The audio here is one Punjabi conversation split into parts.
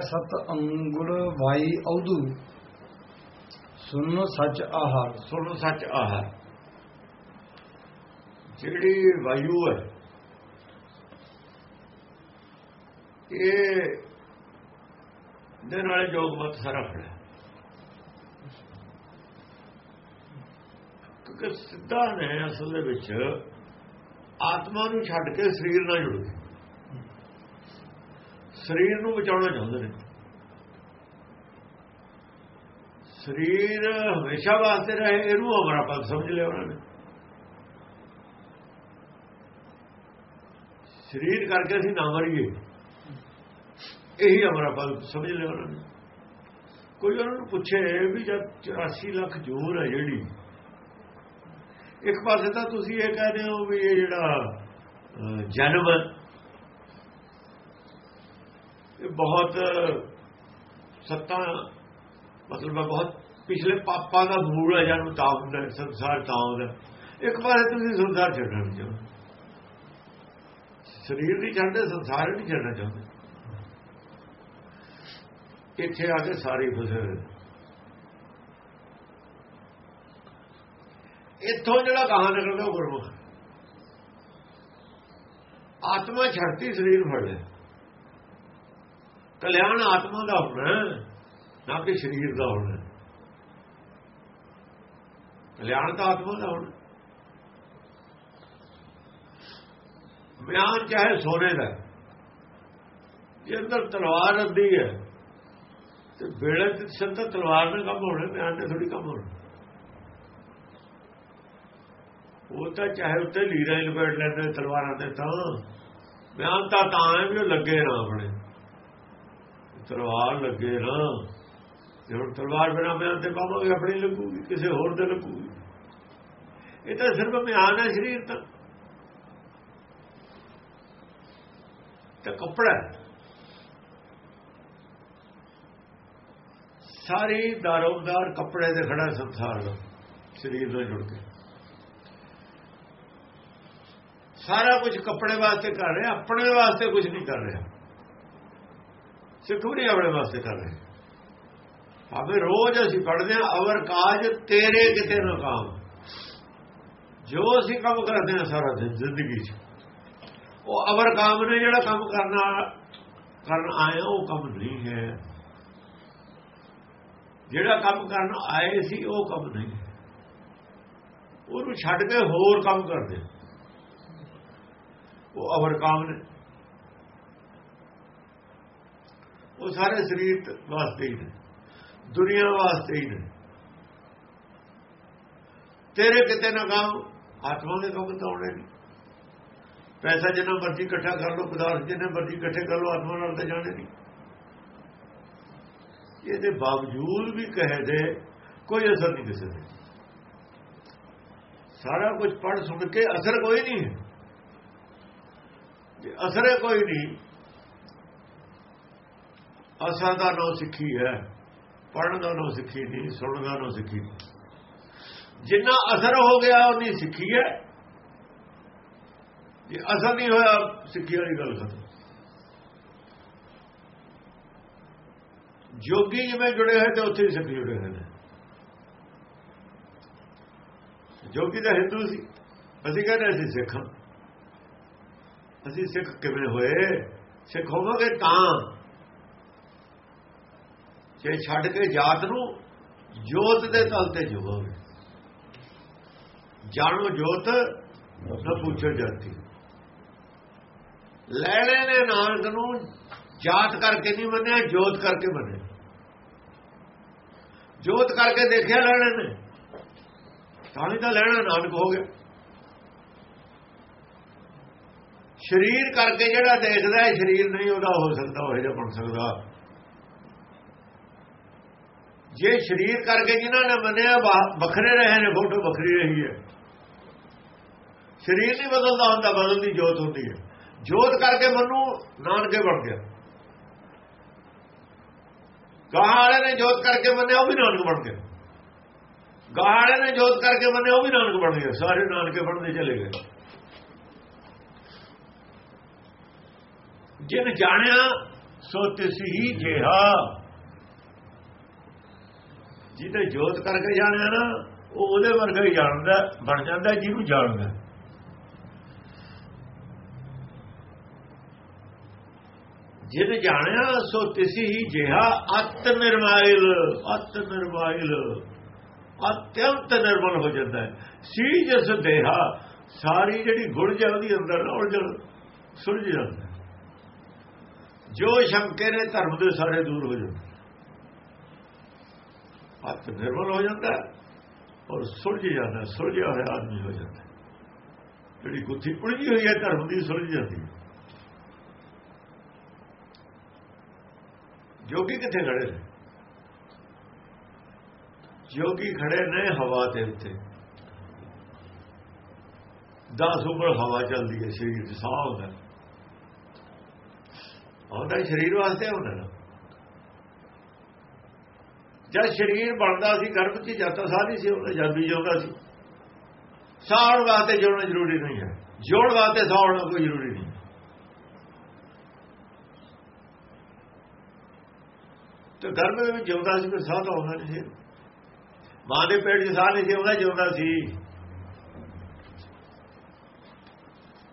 ਸਤ ਅੰਗੁਲ ਵਾਈ ਔਦੂ ਸੁਨ ਸੱਚ ਆਹਾਰ ਸੁਣ ਸੱਚ ਆਹਾਰ। ਜਿਹੜੀ ਵਾਯੂ ਹੈ, ਇਹ ਦੇ ਨਾਲ ਜੋਗਮਤ ਸਾਰਾ ਖੜਾ ਕਿਉਂਕਿ ਸਿੱਧਾ ਨੇ ਅਸਲ ਦੇ ਵਿੱਚ ਆਤਮਾ ਨੂੰ ਛੱਡ ਕੇ ਸਰੀਰ ਨਾਲ ਜੁੜ ਗਏ। ਸਰੀਰ ਨੂੰ ਬਚਾਉਣਾ ਚਾਹੁੰਦੇ ਨੇ। ਸਰੀਰ ਹਮੇਸ਼ਾ ਵਾਸਤੇ ਰਹੇ, ਇਹਨੂੰ ਅਮਰਾਪਨ ਸਮਝ ਲਿਆ ਉਹਨਾਂ ਨੇ। ਸਰੀਰ ਕਰਕੇ ਅਸੀਂ ਨਾ ਮਰੀਏ, ਇਹੀ ਅਮਰਾਪਨ ਸਮਝ ਲਿਆ ਉਹਨਾਂ ਨੇ। ਕੋਈ ਉਹਨਾਂ ਨੂੰ ਪੁੱਛੇ ਵੀ ਜਦ 84 ਲੱਖ ਜ਼ੋਰ ਹੈ ਜਿਹੜੀ, ਇੱਕ ਪਾਸੇ ਤਾਂ ਤੁਸੀਂ ਇਹ ਕਹਿ ਰਹੇ ਹੋ ਵੀ ਇਹ ਜਿਹੜਾ ਜਨਮ ਹੈ, ਇਹ ਬਹੁਤ ਸੱਤਾ, ਮਤਲਬ ਬਹੁਤ ਪਿਛਲੇ ਪਾਪਾਂ ਦਾ ਮੂਲ ਹੈ ਜਨਮ ਤਾਂ ਹੁੰਦਾ ਸੰਸਾਰ ਤਾਂ ਹੁੰਦਾ ਇੱਕ ਵਾਰ ਤੁਸੀਂ ਸੰਸਾਰ ਛੱਡਣਾ ਚਾਹੁੰਦੇ। ਸਰੀਰ ਨਹੀਂ ਛੱਡਦੇ, ਸੰਸਾਰ ਨਹੀਂ ਛੱਡਣਾ ਚਾਹੁੰਦੇ। ਇੱਥੇ ਆ ਕੇ ਸਾਰੇ ਫਸੇ ਹੋਏ ਇੱਥੋਂ ਜਿਹੜਾ ਕਹਾਂ ਨਿਕਲਦਾ ਉਹ ਗੁਰਮੁਖ। ਆਤਮਾ ਛੱਡਤੀ, ਸਰੀਰ ਫੜ ਲਿਆ। ਕਲਿਆਣ ਆਤਮਾ ਦਾ ਹੋਣਾ ਨਾ ਕਿ ਸਰੀਰ ਦਾ ਹੋਣਾ ਕਲਿਆਣ ਤਾਂ ਆਤਮਾ ਦਾ ਹੋਣਾ ਬਿਆਨ ਚਾਹੇ ਸੋਨੇ ਦਾ ਜੇ ਅੰਦਰ ਤਲਵਾਰ ਅੱਧੀ ਹੈ, ਤੇ ਬੇੜੇ ਤੇ ਸੰਤ ਤਲਵਾਰ ਨਾਲ ਕੰਮ ਹੋਣਾ ਬਿਆਨ ਨੇ ਥੋੜੀ ਕੰਮ ਹੋਣਾ। ਉਹ ਤਾਂ ਚਾਹੇ ਉੱਤੇ ਲੀਰਾ ਲਪੇਟ ਲੈਂਦੇ, ਤਲਵਾਰਾਂ ਤੇ ਤਾਂ। ਬਿਆਨ ਤਾਂ ਤਾਂ ਹੈ ਵੀ ਉਹ ਲੱਗੇ ਨਾ ਆਪਣੇ। ਤਲਵਾਰ ਲੱਗੇ ਨਾ, ਤੇ ਹੁਣ ਤਲਵਾਰ ਬਿਨਾ ਮਿਆਨ ਤੇ ਪਾਵਾਂਗੇ ਆਪਣੀ ਲੱਗੂਗੀ, ਕਿਸੇ ਹੋਰ ਦੇ ਲੱਗੂਗੀ। ਇਹ ਤਾਂ ਸਿਰਫ ਮਿਆਨ ਹੈ, ਸਰੀਰ ਤਾਂ। ਤੇ ਕੱਪੜਾ ਹੈ। ਸਾਰੀ ਦਾਰੋਦਾਰ ਕੱਪੜੇ ਦੇ ਖੜਾ ਸੰਸਾਰ ਦਾ, ਸਰੀਰ ਨਾਲ ਜੁੜ ਕੇ। ਸਾਰਾ ਕੁਝ ਕੱਪੜੇ ਵਾਸਤੇ ਕਰ ਰਿਹਾ, ਆਪਣੇ ਵਾਸਤੇ ਕੁਝ ਨਹੀਂ ਕਰ ਰਿਹਾ। ਸਿੱਖ ਵੀ ਨਹੀਂ ਆਪਣੇ ਵਾਸਤੇ ਕਰ ਰਹੇ ਭਾਵੇਂ ਰੋਜ਼ ਅਸੀਂ ਪੜ੍ਹਦੇ ਹਾਂ ਅਵਰ ਕਾਜ ਤੇਰੇ ਕਿਤੇ ਨਾ ਕਾਮ ਜੋ ਅਸੀਂ ਕੰਮ ਕਰਦੇ ਹਾਂ ਸਾਰਾ ਦਿਨ ਜ਼ਿੰਦਗੀ 'ਚ ਉਹ ਅਵਰ ਕਾਮ ਨੇ ਜਿਹੜਾ ਕੰਮ ਕਰਨਾ ਕਰਨ ਆਇਆ ਉਹ ਕੰਮ ਨਹੀਂ ਹੈ ਜਿਹੜਾ ਕੰਮ ਕਰਨ ਆਏ ਸੀ ਉਹ ਕੰਮ ਨਹੀਂ ਹੈ ਉਹਨੂੰ ਛੱਡ ਕੇ ਹੋਰ ਕੰਮ ਕਰਦੇ ਉਹ ਅਵਰ ਕਾਮ ਨੇ ਉਹ ਸਾਰੇ ਸਰੀਰ ਵਾਸਤੇ ਹੀ ਨੇ। ਦੁਨੀਆ ਵਾਸਤੇ ਹੀ ਨੇ। ਤੇਰੇ ਕਿਤੇ ਨਾ ਕੰਮ ਆਤਮਾ ਦੇ ਕੰਮ ਤਾਂ ਆਉਣੇ ਨਹੀਂ। ਪੈਸਾ ਜਿੰਨਾ ਮਰਜ਼ੀ ਇਕੱਠਾ ਕਰ ਲਓ, ਪਦਾਰਥ ਜਿੰਨੇ ਮਰਜ਼ੀ ਇਕੱਠੇ ਕਰ ਲਓ, ਆਤਮਾ ਨਾਲ ਤਾਂ ਜਾਣੇ ਨਹੀਂ। ਇਹਦੇ ਬਾਵਜੂਦ ਵੀ ਕਹੇ ਦੇ, ਕੋਈ ਅਸਰ ਨਹੀਂ ਕਿਸੇ ਤੇ। ਸਾਰਾ ਕੁਝ ਪੜ ਸੁਣ ਕੇ ਅਸਰ ਕੋਈ ਨਹੀਂ ਹੈ। ਜੇ ਅਸਰ ਕੋਈ ਨਹੀਂ ਅਸਰ ਦਾ ਨੋ ਸਿੱਖੀ ਹੈ ਪੜਨ ਦਾ ਨੋ ਸਿੱਖੀ ਨਹੀਂ ਸੁਣਨ ਦਾ ਨੋ ਸਿੱਖੀ ਨਹੀਂ। ਜਿੰਨਾ ਅਸਰ ਹੋ ਗਿਆ, ਉਨੀ ਸਿੱਖੀ ਹੈ। ਜੇ ਅਸਰ ਨਹੀਂ ਹੋਇਆ, ਸਿੱਖੀ ਵਾਲੀ ਗੱਲ ਖਤਮ। ਜੋਗੀ ਜਿਵੇਂ ਜੁੜੇ ਹੋਏ ਤੇ ਉੱਥੇ ਹੀ ਸਿੱਖ ਜੁੜੇ ਹੋਏ ਨੇ। ਜੋਗੀ ਦਾ ਹਿੰਦੂ ਸੀ। ਅਸੀਂ ਕਹਿੰਦੇ ਅਸੀਂ ਸਿੱਖ। ਹਾਂ। ਅਸੀਂ ਸਿੱਖ ਕਿਵੇਂ ਹੋਏ? ਸਿੱਖ ਹੋਵਾਂਗੇ ਤਾਂ। ਜੇ ਛੱਡ ਕੇ ਜਾਤ ਨੂੰ ਜੋਤ ਦੇ ਤਲ ਤੇ ਜੁਗੋਗੇ ਜਾਣੋ ਜੋਤ ਨਾ ਪੁੱਛੋ ਜਾਤੀ। ਲੈਣੇ ਨੇ ਨਾਨਕ ਨੂੰ, ਜਾਤ ਕਰਕੇ ਨਹੀਂ ਮੰਨਿਆ, ਜੋਤ ਕਰਕੇ ਮੰਨਿਆ। ਜੋਤ ਕਰਕੇ ਦੇਖਿਆ ਲੈਣੇ ਨੇ। ਤਾਂ ਹੀ ਤਾਂ ਲੈਣਾ ਨਾਨਕ ਹੋ ਗਿਆ। ਸਰੀਰ ਕਰਕੇ ਜਿਹੜਾ ਦੇਖਦਾ ਹੈ, ਸਰੀਰ ਨਹੀਂ ਉਹਦਾ ਹੋ ਸਕਦਾ, ਉਹ ਜਿਹਾ ਬਣ ਸਕਦਾ। ਜੇ ਸਰੀਰ ਕਰਕੇ ਜਿਨ੍ਹਾਂ ਨੇ ਮੰਨਿਆ ਵੱਖਰੇ ਰਹੇ ਨੇ, ਫੋਟੋ ਵੱਖਰੀ ਰਹੀ ਹੈ। ਸਰੀਰ ਨਹੀਂ ਬਦਲਦਾ ਹੁੰਦਾ ਬਦਲਦੀ ਜੋਤ ਹੁੰਦੀ ਹੈ। ਜੋਤ ਕਰਕੇ ਮਨੂ, ਨਾਨਕੇ ਬਣ ਗਿਆ। ਗਾਹ ਵਾਲੇ ਨੇ ਜੋਤ ਕਰਕੇ ਮੰਨਿਆ, ਉਹ ਵੀ ਨਾਨਕ ਬਣ ਗਿਆ ਗਾਹ ਵਾਲੇ ਨੇ ਜੋਤ ਕਰਕੇ ਮੰਨਿਆ, ਉਹ ਵੀ ਨਾਨਕ ਬਣ ਗਿਆ ਸਾਰੇ ਨਾਨਕੇ ਬਣਦੇ ਚਲੇ ਗਏ। ਜਿਨ ਜਾਣਿਆ, ਸੋ ਤਿਸ ਹੀ ਜਿਹਾ। ਜਿਹਦੇ ਜੋਤ ਕਰਕੇ ਜਾਣਿਆ ਨਾ, ਉਹ ਉਹਦੇ ਵਰਗਾ ਹੀ ਜਾਣਦਾ, ਬਣ ਜਾਂਦਾ ਜਿਹਨੂੰ ਜਾਣਦਾ। ਜਿਹਨੇ ਜਾਣਿਆ, ਸੋ ਤਿਸ ਹੀ ਜਿਹਾ ਅਤ ਨਿਰਮਾਇਲ ਅਤ ਨਿਰਮਾਇਲ, ਅਤਿਅੰਤ ਨਿਰਮਲ ਹੋ ਜਾਂਦਾ ਹੈ। ਸੀ ਜਿਸ ਦੇਹਾ, ਸਾਰੀ ਜਿਹੜੀ ਗੁਣ ਜਲਦੀ ਅੰਦਰ ਉਲਝਣ ਸੁਲਝ ਜਾਂਦਾ ਜੋ ਸ਼ੰਕੇ ਨੇ ਧਰਮ ਦੇ ਸਾਰੇ ਦੂਰ ਹੋ ਜਾਂਦੇ। ਅਤ ਨਿਰਮਲ ਹੋ ਜਾਂਦਾ ਔਰ ਸੁਲਝ ਜਾਂਦਾ ਸੁਲਝਿਆ ਹੋਇਆ ਆਦਮੀ ਹੋ ਜਾਂਦਾ। ਜਿਹੜੀ ਗੁੱਥੀ ਉਲਝੀ ਹੋਈ ਹੈ ਧਰਮ ਦੀ ਸੁਲਝ ਜਾਂਦੀ ਹੈ। ਜੋਗੀ ਕਿੱਥੇ ਖੜੇ ਨੇ? ਜੋਗੀ ਖੜੇ ਨੇ ਹਵਾ ਦੇ ਉੱਤੇ। ਦਸ ਉੱਪਰ ਹਵਾ ਚੱਲਦੀ ਹੈ, ਸਰੀਰ ਸਾਹ ਹੁੰਦਾ ਉਹਦਾ ਸਰੀਰ ਵਾਸਤੇ ਹੁੰਦਾ ਨਾ। ਜਦ ਸਰੀਰ ਬਣਦਾ ਸੀ, ਗਰਭ ਚ ਜਾਂਦਾ ਸਾਹ ਨਹੀਂ ਸੀ ਉਹਦਾ ਜਦ ਵੀ ਜਿਉਂਦਾ ਸੀ। ਸਾਹ ਵਾਸਤੇ ਜੋੜਨਾ ਜ਼ਰੂਰੀ ਨਹੀਂ ਹੈ। ਜੋੜ ਵਾਸਤੇ ਸਾਹ ਹੋਣਾ ਕੋਈ ਜ਼ਰੂਰੀ ਨਹੀਂ। ਤੇ ਗਰਭ ਦੇ ਵਿੱਚ ਜਿਉਂਦਾ ਸੀ ਕੋਈ ਸਾਹ ਤਾਂ ਆਉਂਦਾ ਨਹੀਂ ਸੀ। ਮਾਂ ਦੇ ਪੇਟ 'ਚ ਸਾਹ ਨਹੀਂ ਸੀ ਆਉਂਦਾ ਜਿਉਂਦਾ ਸੀ।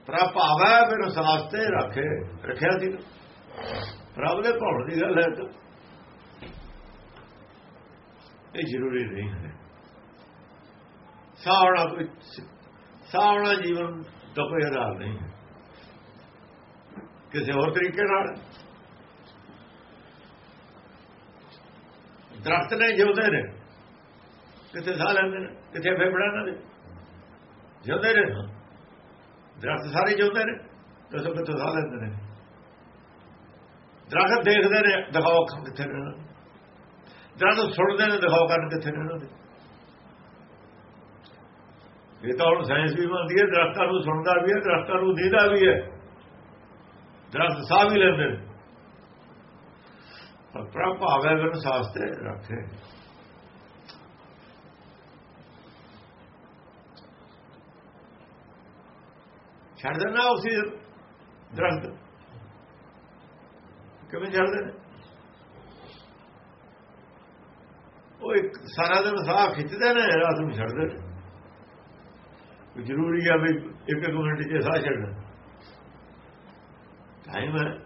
ਪ੍ਰਭ ਭਾਵੈ ਫਿਰ ਸਾਹ ਤੇ ਰੱਖੇ, ਰੱਖਿਆ ਸੀ। ਰੱਬ ਦੇ ਭੌਣ ਦੀ ਗੱਲ ਹੈ। ਤਾਂ ਇਹ ਜ਼ਰੂਰੀ ਨਹੀਂ ਹੈ। ਸਾਵਣਾ ਕੋਈ ਸਾਵਣਾ ਜੀਵਨ ਦਾ ਕੋਈ ਆਧਾਰ ਨਹੀਂ ਹੈ। ਕਿਸੇ ਹੋਰ ਤਰੀਕੇ ਨਾਲ। ਦਰਖਤ ਨੇ ਜਿਉਂਦੇ ਨੇ ਕਿਤੇ ਸਾਹ ਲੈਂਦੇ ਨੇ? ਕਿਤੇ ਫੇਫੜਾ ਇਹਨਾਂ ਦੇ ਜਿਉਂਦੇ ਨੇ ਦਰਖਤ ਸਾਰੇ ਜਿਉਂਦੇ ਨੇ ਦੱਸੋ ਕਿੱਥੋਂ ਸਾਹ ਲੈਂਦੇ ਨੇ? ਦਰਖਤ ਦੇਖਦੇ ਨੇ ਦਿਖਾਓ ਅੱਖਾਂ ਕਿੱਥੇ ਨੇ। ਇਹਨਾਂ ਸੁਣਦੇ ਨੇ ਦਿਖਾਓ ਕਰਨ ਕਿੱਥੇ ਨੇ ਉਹਨਾਂ ਦੇ। ਇਹ ਤਾਂ ਹੁਣ ਸਾਇੰਸ ਵੀ ਮੰਨਦੀ ਹੈ, ਦਰਖਤਾਂ ਨੂੰ ਸੁਣਦਾ ਵੀ ਹੈ, ਦਰਖਤਾਂ ਨੂੰ ਦੀਦਾ ਵੀ ਹੈ। ਦਰਖਤ ਸਾਹ ਵੀ ਲੈਂਦੇ ਨੇ। ਪਰ ਪ੍ਰਭਾਵੈ ਵਨ ਸਾਸਤੇ ਰੱਖੇ। ਛੱਡ ਦੇਣਾ ਉਸੇ ਦਰਖਤ। ਕਿਵੇਂ ਛੱਡਦੇ ਨੇ? ਉਹ ਇੱਕ ਸਾਰਾ ਦਿਨ ਸਾਹ ਖਿੱਚਦੇ ਨੇ, ਰਾਤ ਨੂੰ ਛੱਡਦੇ ਨੇ। ਜ਼ਰੂਰੀ ਆ ਵੀ ਇੱਕ ਇੱਕ ਮਿੰਟ ਚ ਸਾਹ ਛੱਡਣਾ। ਟਾਈਮ ਹੈ।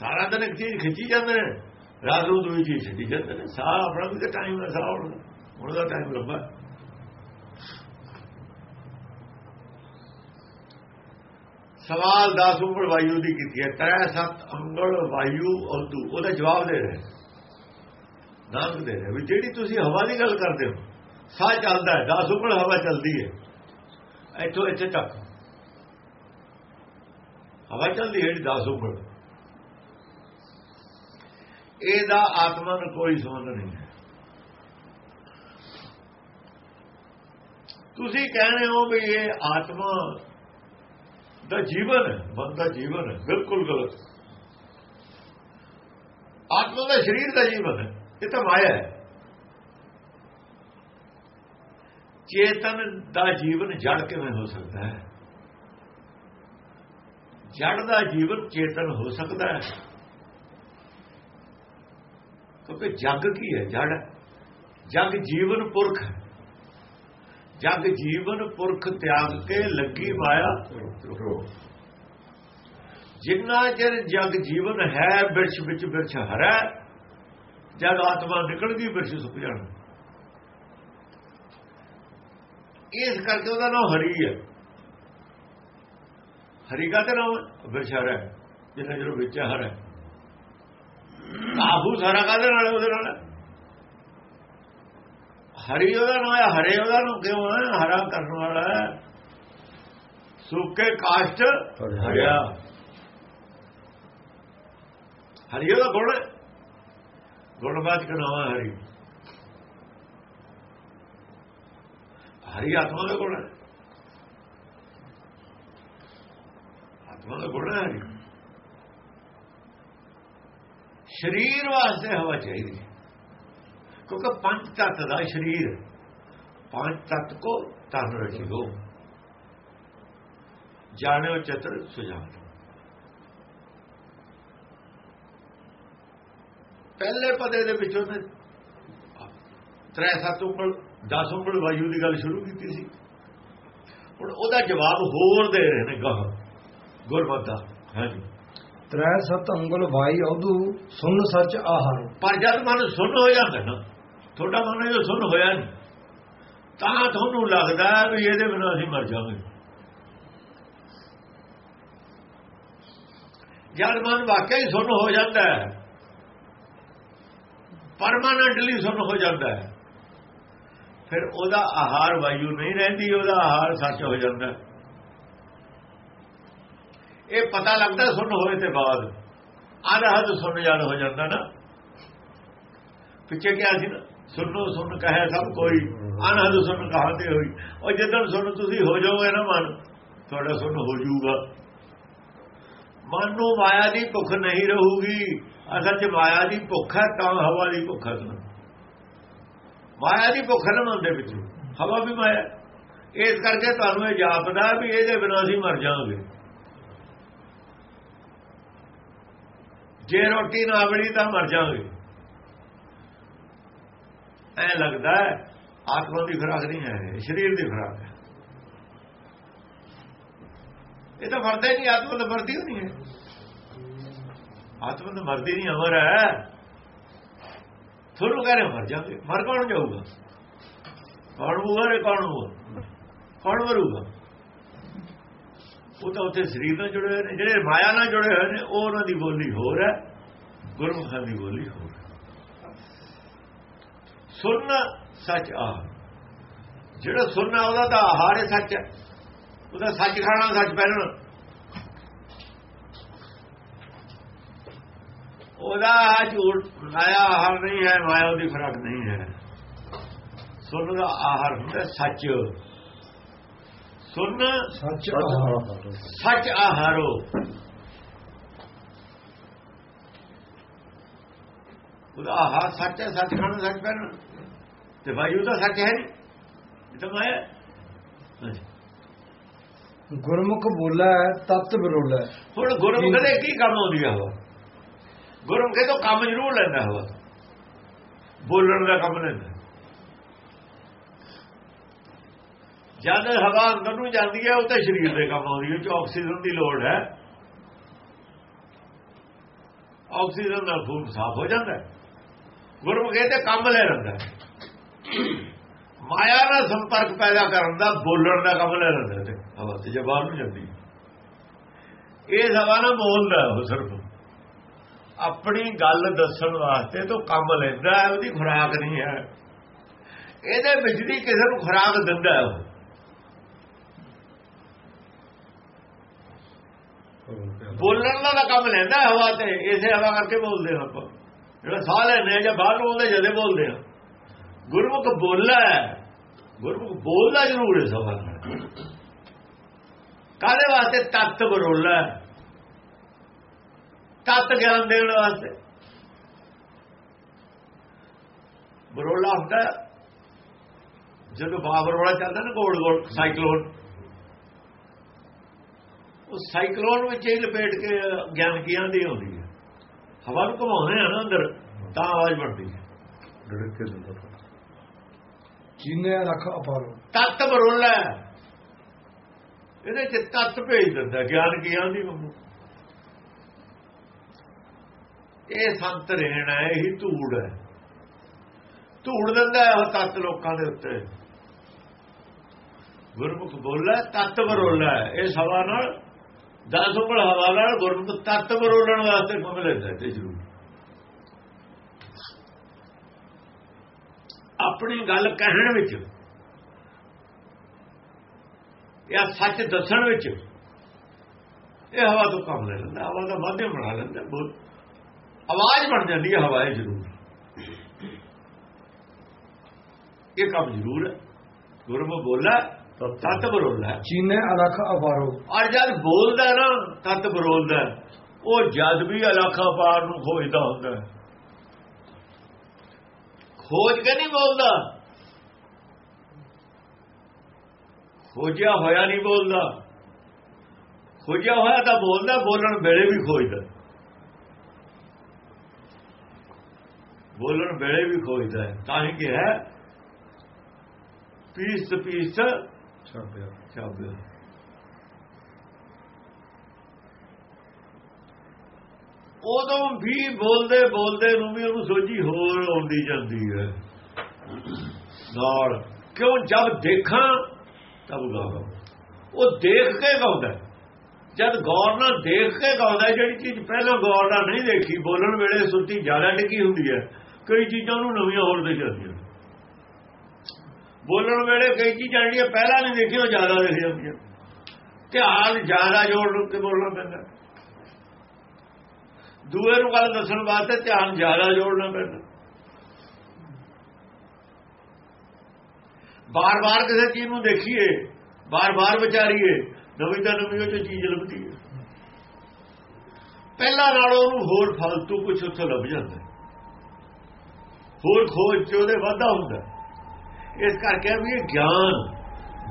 ਸਾਰਾ ਦਿਨ ਇੱਕ ਚੀਜ਼ ਖਿੱਚੀ ਜਾਂਦੇ ਨੇ, ਰਾਤ ਨੂੰ ਦੂਜੀ ਚੀਜ਼ ਛੱਡੀ ਜਾਂਦੇ ਨੇ। ਸਾਹ ਆਪਣਾ ਵੀ ਤਾਂ ਟਾਈਮ ਹੈ ਸਾਹ ਹੁਣ ਦਾ ਟਾਈਮ ਲੱਭਾ ਸਵਾਲ 10 ਉੱਪਰ ਵਾਯੂ ਦੀ ਕੀਤੀ ਹੈ ਤੈ ਸਤ ਅੰਗਲ ਵਾਯੂ ਉਲਦੂ ਉਹਦਾ ਜਵਾਬ ਦੇ ਰਿਹਾ। ਨਾਮ ਦੇ ਰਿਹਾ। ਵੀ ਜਿਹੜੀ ਤੁਸੀਂ ਹਵਾ ਦੀ ਗੱਲ ਕਰਦੇ ਹੋ ਸਾਹ ਚੱਲਦਾ ਹੈ 10 ਉੱਪਰ ਹਵਾ ਚੱਲਦੀ ਹੈ। ਇੱਥੋਂ ਇੱਥੇ ਤੱਕ। ਹਵਾ ਚੱਲਦੀ ਹੈ 10 ਉੱਪਰ ਇਹਦਾ ਆਤਮਾ ਨਾਲ ਕੋਈ ਸੰਬੰਧ ਨਹੀਂ ਹੈ। ਤੁਸੀਂ ਕਹਿੰਦੇ ਹੋ ਵੀ ਇਹ ਆਤਮਾ ਦਾ ਜੀਵਨ ਹੈ ਮਨ ਦਾ ਜੀਵਨ ਹੈ, ਬਿਲਕੁਲ ਗਲਤ। ਆਤਮਾ ਦਾ ਸਰੀਰ ਦਾ ਜੀਵਨ ਹੈ, ਇਹ ਤਾਂ ਮਾਇਆ ਹੈ। ਚੇਤਨ ਦਾ ਜੀਵਨ ਜੜ ਕਿਵੇਂ ਹੋ ਸਕਦਾ ਹੈ? ਜੜ ਦਾ ਜੀਵਨ ਚੇਤਨ ਹੋ ਸਕਦਾ ਹੈ। ਕਿਉਂਕਿ ਜਗ ਕੀ ਹੈ? ਜੜ ਜਗ ਜੀਵਨ ਪੁਰਖ ਹੈ। ਜਗ ਜੀਵਨ ਪੁਰਖ ਤਿਆਗ ਕੇ ਲੱਗੀ ਮਾਇਆ ਜਿੰਨਾ ਚਿਰ ਜਗ ਜੀਵਨ ਹੈ, ਬਿਰਛ ਵਿੱਚ ਬਿਰਛ ਹਰੈ, ਜਦ ਆਤਮਾ ਨਿਕਲ ਗਈ ਬਿਰਛ ਸੁੱਕ ਜਾਣਾ। ਇਸ ਕਰਕੇ ਉਹਦਾ ਨਾਮ ਹਰੀ ਹੈ। ਹਰੀ ਦਾ ਤੇ ਨਾਮ ਬਿਰਛ ਹਰੈ, ਜਿੰਨਾ ਜਿਹੜਾ ਵਿੱਚ ਹਰੈ। ਕਾਬੂ ਸਾਰਾ ਕਾਦੇ ਨਾਲ ਉਹਦੇ ਨਾਲ ਹਰੀ ਉਹਦਾ ਨਾਮ ਹੈ ਹਰੇ ਉਹਦਾ ਨਾਮ ਕਿਉਂ ਹੈ? ਹਰਾ ਕਰਨ ਵਾਲਾ ਹੈ। ਸੁੱਕੇ ਕਾਸ਼ਟ ਹਰਿਆ। ਹਰੀ ਉਹਦਾ ਗੁਣ ਗੁਣਵਾਚ ਹੈ ਹਰੀ। ਹਰੀ ਆਤਮਾ ਦਾ ਗੁਣ ਹੈ। ਆਤਮਾ ਦਾ ਗੁਣ ਹੈ ਹਰੀ। ਸਰੀਰ ਵਾਸਤੇ ਹਵਾ ਚਾਹੀਦੀ ਹੈ। ਕਿਉਂਕਿ ਪੰਜ ਤੱਤ ਦਾ ਸਰੀਰ ਪੰਜ ਤੱਤ ਕੋ ਤਨ ਰਖਿਓ। ਜਾਣੋ ਚਤਰ ਸੁਝਾਨ ਪਹਿਲੇ ਪਦੇ ਦੇ ਵਿੱਚ ਉਹਨੇ ਤ੍ਰੈ ਸੱਤ ਉਂਗਲ ਦਸ ਉਂਗਲ ਵਾਯੂ ਦੀ ਗੱਲ ਸ਼ੁਰੂ ਕੀਤੀ ਸੀ। ਹੁਣ ਉਹਦਾ ਜਵਾਬ ਹੋਰ ਦੇ ਰਹੇ ਨੇ ਗਾਹ। ਗੁਰਬਤ ਗੁਰਮਤਾ ਹਾਂਜੀ। ਤ੍ਰੈ ਸੱਤ ਉਂਗਲ ਵਾਈ ਔਦੂ ਸੁਣ ਸੱਚ ਆਹਰ ਪਰ ਜਦ ਮਨ ਸੁਣ ਹੋ ਜਾਂਦਾ ਨਾ ਤੁਹਾਡਾ ਮਨ ਜੋ ਸੁਣ ਹੋਇਆ ਨਹੀਂ ਤਾਂ ਤੁਹਾਨੂੰ ਲੱਗਦਾ ਵੀ ਇਹਦੇ ਬਿਨਾਂ ਅਸੀਂ ਮਰ ਜਾਵਾਂਗੇ। ਜਦ ਮਨ ਵਾਕਿਆ ਹੀ ਸੁਣ ਹੋ ਜਾਂਦਾ ਹੈ, ਪਰਮਾਨੈਂਟਲੀ ਸੁਣ ਹੋ ਜਾਂਦਾ ਹੈ, ਫਿਰ ਉਹਦਾ ਆਹਾਰ ਵਾਯੂ ਨਹੀਂ ਰਹਿੰਦੀ, ਉਹਦਾ ਆਹਾਰ ਸੱਚ ਹੋ ਜਾਂਦਾ ਇਹ ਪਤਾ ਲੱਗਦਾ ਸੁਣ ਹੋਏ ਤੇ ਬਾਅਦ। ਅਨਹਦ ਸੁਣ ਜਦ ਹੋ ਜਾਂਦਾ ਨਾ। ਪਿੱਛੇ ਕਿਹਾ ਸੀ ਨਾ ਸੁਣੋ ਸੁਣ ਕਹੇ ਸਭ ਕੋਈ ਅਨਹਦ ਸੁਣ ਕਹਾਤੇ ਹੋਈ। ਉਹ ਜਦੋਂ ਸੁਣ ਤੁਸੀਂ ਹੋ ਜਾਓਗੇ ਨਾ ਮਨ, ਤੁਹਾਡਾ ਸੁਣ ਹੋ ਜਾਊਗਾ। ਮਨ ਨੂੰ ਮਾਇਆ ਦੀ ਭੁੱਖ ਨਹੀਂ ਰਹੂਗੀ, ਅਸਲ 'ਚ ਮਾਇਆ ਦੀ ਭੁੱਖ ਹੈ, ਤਾਂ ਹਵਾ ਦੀ ਭੁੱਖ ਹੈ ਮਾਇਆ ਦੀ ਭੁੱਖ ਨਾ ਮਨ ਦੇ ਵਿੱਚ, ਹਵਾ ਵੀ ਮਾਇਆ ਇਸ ਕਰਕੇ ਤੁਹਾਨੂੰ ਇਹ ਜਾਪਦਾ ਵੀ ਇਹਦੇ ਬਿਨਾਂ ਅਸੀਂ ਮਰ ਜਾਵਾਂਗੇ। ਜੇ ਰੋਟੀ ਨਾ ਮਿਲੀ ਤਾਂ ਮਰ ਜਾਵਾਂਗੇ। ਐ ਲੱਗਦਾ ਹੈ, ਆਤਮਾ ਦੀ ਖੁਰਾਕ ਨਹੀਂ ਹੈ, ਇਹ ਸਰੀਰ ਦੀ ਖੁਰਾਕ ਹੈ। ਇਹ ਤਾਂ ਮਰਦਾ ਨਹੀਂ, ਆਤਮਾ ਤਾਂ ਮਰਦੀ ਨਹੀਂ ਹੈ। ਆਤਮਾ ਤਾਂ ਮਰਦੀ ਨਹੀਂ, ਅਮਰ ਹੈ। ਤੁਹਾਨੂੰ ਕਹ ਰਹੇ ਮਰ ਜਾਓਗੇ। ਮਰ ਕੌਣ ਜਾਊਗਾ? ਕੌਣ ਮੂਹਰੇ ਕੌਣ ਮੂਹਰੇ ਕੌਣ ਮਰੂਗਾ? ਉਹ ਤਾਂ ਉੱਥੇ ਸਰੀਰ ਨਾਲ ਜੁੜੇ ਹੋਏ ਨੇ, ਜਿਹੜੇ ਮਾਇਆ ਨਾਲ ਜੁੜੇ ਹੋਏ ਨੇ, ਉਹ ਉਹਨਾਂ ਦੀ ਬੋਲੀ ਹੋਰ ਹੈ, ਗੁਰਮੁਖਾਂ ਦੀ ਬੋਲੀ ਹੋਰ ਸੁਣਨਾ ਸੱਚ ਆ। ਜਿਹੜਾ ਸੁਣਨਾ ਉਹਦਾ ਤਾਂ ਆਹਾਰ ਹੈ ਸੱਚ ਹੈ ਉਹਦਾ ਸੱਚ ਖਾਣਾ ਸੱਚ ਪਹਿਨਣਾ। ਉਹਦਾ ਝੂਠ ਮਾਇਆ ਆਹਾਰ ਨਹੀਂ ਹੈ ਮਾਇਆ ਦੀ ਖੁਰਾਕ ਨਹੀਂ ਹੈ। ਸੁਣ ਦਾ ਆਹਾਰ ਹੁੰਦਾ ਸੱਚ। ਸੁਣ ਸੱਚ ਆਹਾਰ ਸੱਚ ਆਹਾਰੋ ਉਹਦਾ ਆਹਾਰ ਸੱਚ ਹੈ ਸੱਚ ਖਾਣਾ ਸੱਚ ਪਹਿਨਣਾ। ਤੇ ਵਾਯੂ ਦਾ ਸੱਚ ਹੈ ਨਹੀਂ ਤਾਂ ਮਾਇਆ। ਗੁਰਮੁਖ ਬੋਲਾ ਤਤ ਬਰੋਲਾ। ਹੁਣ ਗੁਰਮੁਖ ਦੇ ਕੀ ਕੰਮ ਆਉਂਦੀ ਹੈ ਹਵਾ ਗੁਰਮੁਖ ਤੋਂ ਕੰਮ ਜ਼ਰੂਰ ਲੈਂਦਾ ਹਵਾ ਬੋਲਣ ਦਾ ਕੰਮ ਲੈਂਦਾ। ਜਦ ਹਵਾ ਅੰਦਰ ਨੂੰ ਜਾਂਦੀ ਹੈ ਉਹ ਤਾਂ ਸਰੀਰ ਦੇ ਕੰਮ ਆਉਂਦੀ ਹੈ 'ਚ ਆਕਸੀਜਨ ਦੀ ਲੋੜ ਹੈ। ਆਕਸੀਜਨ ਨਾਲ ਖੂਨ ਸਾਫ਼ ਹੋ ਜਾਂਦਾ ਗੁਰਮੁਖ ਤੇ ਕੰਮ ਲੈ ਲੈਂਦਾ ਹੈ। ਮਾਇਆ ਨਾਲ ਸੰਪਰਕ ਪੈਦਾ ਕਰਨ ਦਾ, ਬੋਲਣ ਦਾ ਕੰਮ ਲੈ ਲੈਂਦਾ ਤੇ ਹਵਾ ਤੇ ਜੇ ਬਾਹਰ ਨੂੰ ਜਾਂਦੀ। ਹੈ। ਇਹ ਹਵਾ ਨਾ ਬੋਲਦਾ ਉਹ ਸਿਰਫ। ਆਪਣੀ ਗੱਲ ਦੱਸਣ ਵਾਸਤੇ ਤੋਂ ਕੰਮ ਲੈਂਦਾ ਹੈ, ਉਹਦੀ ਖੁਰਾਕ ਨਹੀਂ ਹੈ। ਇਹਦੇ ਵਿੱਚ ਵੀ ਕਿਸੇ ਨੂੰ ਖੁਰਾਕ ਦਿੰਦਾ ਹੈ ਉਹ। ਬੋਲਣ ਦਾ ਤਾਂ ਕੰਮ ਲੈਂਦਾ ਹਵਾ ਤੇ, ਇਸੇ ਹਵਾ ਕਰਕੇ ਬੋਲਦੇ ਹਾਂ ਆਪਾਂ। ਜਿਹੜਾ ਸਾਹ ਲੈਂਦੇ ਆ ਜਾਂ ਬਾਹਰ ਨੂੰ ਬੋਲਦੇ ਜਦੇ ਬੋਲਦੇ ਆ ਗੁਰਮੁਖ ਬੋਲਦਾ ਗੁਰਮੁਖ ਬੋਲਦਾ ਜ਼ਰੂਰ ਹੈ ਸਭਾ ਨਾਲ। ਕਾਹਦੇ ਵਾਸਤੇ? ਤਤ ਬਰੋਲਾ। ਹੈ ਤਤ ਗਿਆਨ ਦੇਣ ਵਾਸਤੇ। ਬਰੋਲਾ ਹੁੰਦਾ ਹੈ, ਜਦੋਂ ਬਾਬਰੋਲਾ ਚੱਲਦਾ ਨਾ ਗੋਲ ਗੋਲ ਸਾਈਕਲੋਨ ਉਹ ਸਾਈਕਲੋਨ ਵਿੱਚ ਹੀ ਲਪੇਟ ਕੇ ਗਿਆਨ ਕੀਆਂ ਦੀ ਹੁੰਦੀ ਹੈ। ਹਵਾ ਨੂੰ ਘੁਮਾਉਂਦੇ ਆ ਨਾ ਅੰਦਰ ਤਾਂ ਆਵਾਜ਼ ਬਣਦੀ ਹੈ। ਡੜਕੇ ਦਿੰਦਾ ਚੀਨੇ ਰੱਖ ਅਪਾਰੋ ਤਤ ਬਰੋਲਾ ਇਹਦੇ ਚ ਤਤ ਭੇਜ ਦਿੰਦਾ, ਗਿਆਨ ਕੀਆਂ ਦੀ ਵਾਂਗੂ ਇਹ ਸੰਤ ਰਹਿਣਾ ਹੈ, ਇਹੀ ਧੂੜ ਹੈ। ਧੂੜ ਦਿੰਦਾ ਹੈ ਉਹ ਤਤ ਲੋਕਾਂ ਦੇ ਉੱਤੇ। ਗੁਰਮੁਖ ਬੋਲਾ, ਤਤ ਬਰੋਲਾ ਹੈ। ਇਹ ਸਵਾ ਨਾਲ, ਦਸ ਉਂਗਲ ਹਵਾ ਨਾਲ ਗੁਰਮੁਖ ਤਤ ਬਰੋਲਣ ਵਾਸਤੇ ਕੰਮ ਲੈਂਦਾ ਤੇ ਜ਼ਰੂਰ। ਆਪਣੀ ਗੱਲ ਕਹਿਣ ਵਿੱਚ ਜਾਂ ਸੱਚ ਦੱਸਣ ਵਿੱਚ ਇਹ ਹਵਾ ਤੋਂ ਕੰਮ ਲੈ ਲੈਂਦਾ ਹਵਾ ਦਾ ਮਾਧਿਅਮ ਬਣਾ ਲੈਂਦਾ ਬੋਲ ਆਵਾਜ਼ ਬਣ ਜਾਂਦੀ ਹੈ ਹਵਾ ਇਹ ਜ਼ਰੂਰ। ਇਹ ਕੰਮ ਜ਼ਰੂਰ ਹੈ। ਗੁਰਮੁਖ ਬੋਲਾ ਤਤ ਬਰੋਲਾ ਚੀਨੇ ਅਲਖ ਅਪਾਰੋ। ਔਰ ਜਦ ਬੋਲਦਾ ਨਾ ਤਤ ਬਰੋਲਦਾ ਉਹ ਜਦ ਵੀ ਅਲਖਾ ਪਾਰ ਨੂੰ ਖੋਜਦਾ ਹੁੰਦਾ ਹੈ। ਖੋਜ ਕੇ ਨਹੀਂ ਬੋਲਦਾ। ਖੋਜਿਆ ਹੋਇਆ ਨਹੀਂ ਬੋਲਦਾ। ਖੋਜਿਆ ਹੋਇਆ ਤਾਂ ਬੋਲਦਾ ਬੋਲਣ ਵੇਲੇ ਵੀ ਖੋਜਦਾ। ਬੋਲਣ ਵੇਲੇ ਵੀ ਖੋਜਦਾ ਹੈ। ਤਾਂ ਹੀ ਕਿਹਾ ਪੀਸ ਪੀਸ ਛਾਪਿਆ। ਸ਼ਬਦ ਉਦੋਂ ਵੀ ਬੋਲਦੇ ਬੋਲਦੇ ਨੂੰ ਵੀ ਉਹਨੂੰ ਸੋਝੀ ਹੋਰ ਆਉਂਦੀ ਜਾਂਦੀ ਹੈ। ਨਾਲ ਕਿਉਂ ਜਦ ਦੇਖਾਂ ਤਬ ਗਾਵਾਂ। ਉਹ ਦੇਖ ਕੇ ਗਾਉਂਦਾ ਜਦ ਗੌਰ ਨਾਲ ਦੇਖ ਕੇ ਗਾਉਂਦਾ ਜਿਹੜੀ ਚੀਜ਼ ਪਹਿਲਾਂ ਗੌਰ ਨਾਲ ਨਹੀਂ ਦੇਖੀ, ਬੋਲਣ ਵੇਲੇ ਸੁਰਤੀ ਜ਼ਿਆਦਾ ਟਿਕੀ ਹੁੰਦੀ ਹੈ, ਕਈ ਚੀਜ਼ਾਂ ਨੂੰ ਨਵੀਆਂ ਹੋਰ ਦਿਖ ਜਾਂਦੀਆਂ। ਬੋਲਣ ਵੇਲੇ ਕਈ ਚੀਜ਼ਾਂ ਜਿਹੜੀਆਂ ਪਹਿਲਾਂ ਨਹੀਂ ਦੇਖੀਆਂ, ਉਹ ਜ਼ਿਆਦਾ ਦੇਖੀਆਂ ਜਾਂਦੀਆਂ ਧਿਆਨ ਜ਼ਿਆਦਾ ਜੋੜ ਕੇ ਬੋਲਣਾ ਪੈਂਦਾ। ਦੂਏ ਨੂੰ ਗੱਲ ਦੱਸਣ ਵਾਸਤੇ ਧਿਆਨ ਜ਼ਿਆਦਾ ਜੋੜਨਾ ਪੈਂਦਾ। ਬਾਰ-ਬਾਰ ਕਿਸੇ ਚੀਜ਼ ਨੂੰ ਦੇਖੀਏ, ਬਾਰ-ਬਾਰ ਵਿਚਾਰੀਏ, ਨਵੀਂ ਤਾਂ ਨਵੀਂ ਉਹ 'ਚ ਚੀਜ਼ ਲੱਭਦੀ ਹੈ। ਪਹਿਲਾਂ ਨਾਲੋਂ ਉਹਨੂੰ ਹੋਰ ਫਾਲਤੂ ਕੁਝ ਉੱਥੇ ਲੱਭ ਜਾਂਦਾ ਹੋਰ ਖੋਜ ਚ ਉਹਦੇ ਵਾਧਾ ਹੁੰਦਾ ਇਸ ਕਰਕੇ ਵੀ ਇਹ ਗਿਆਨ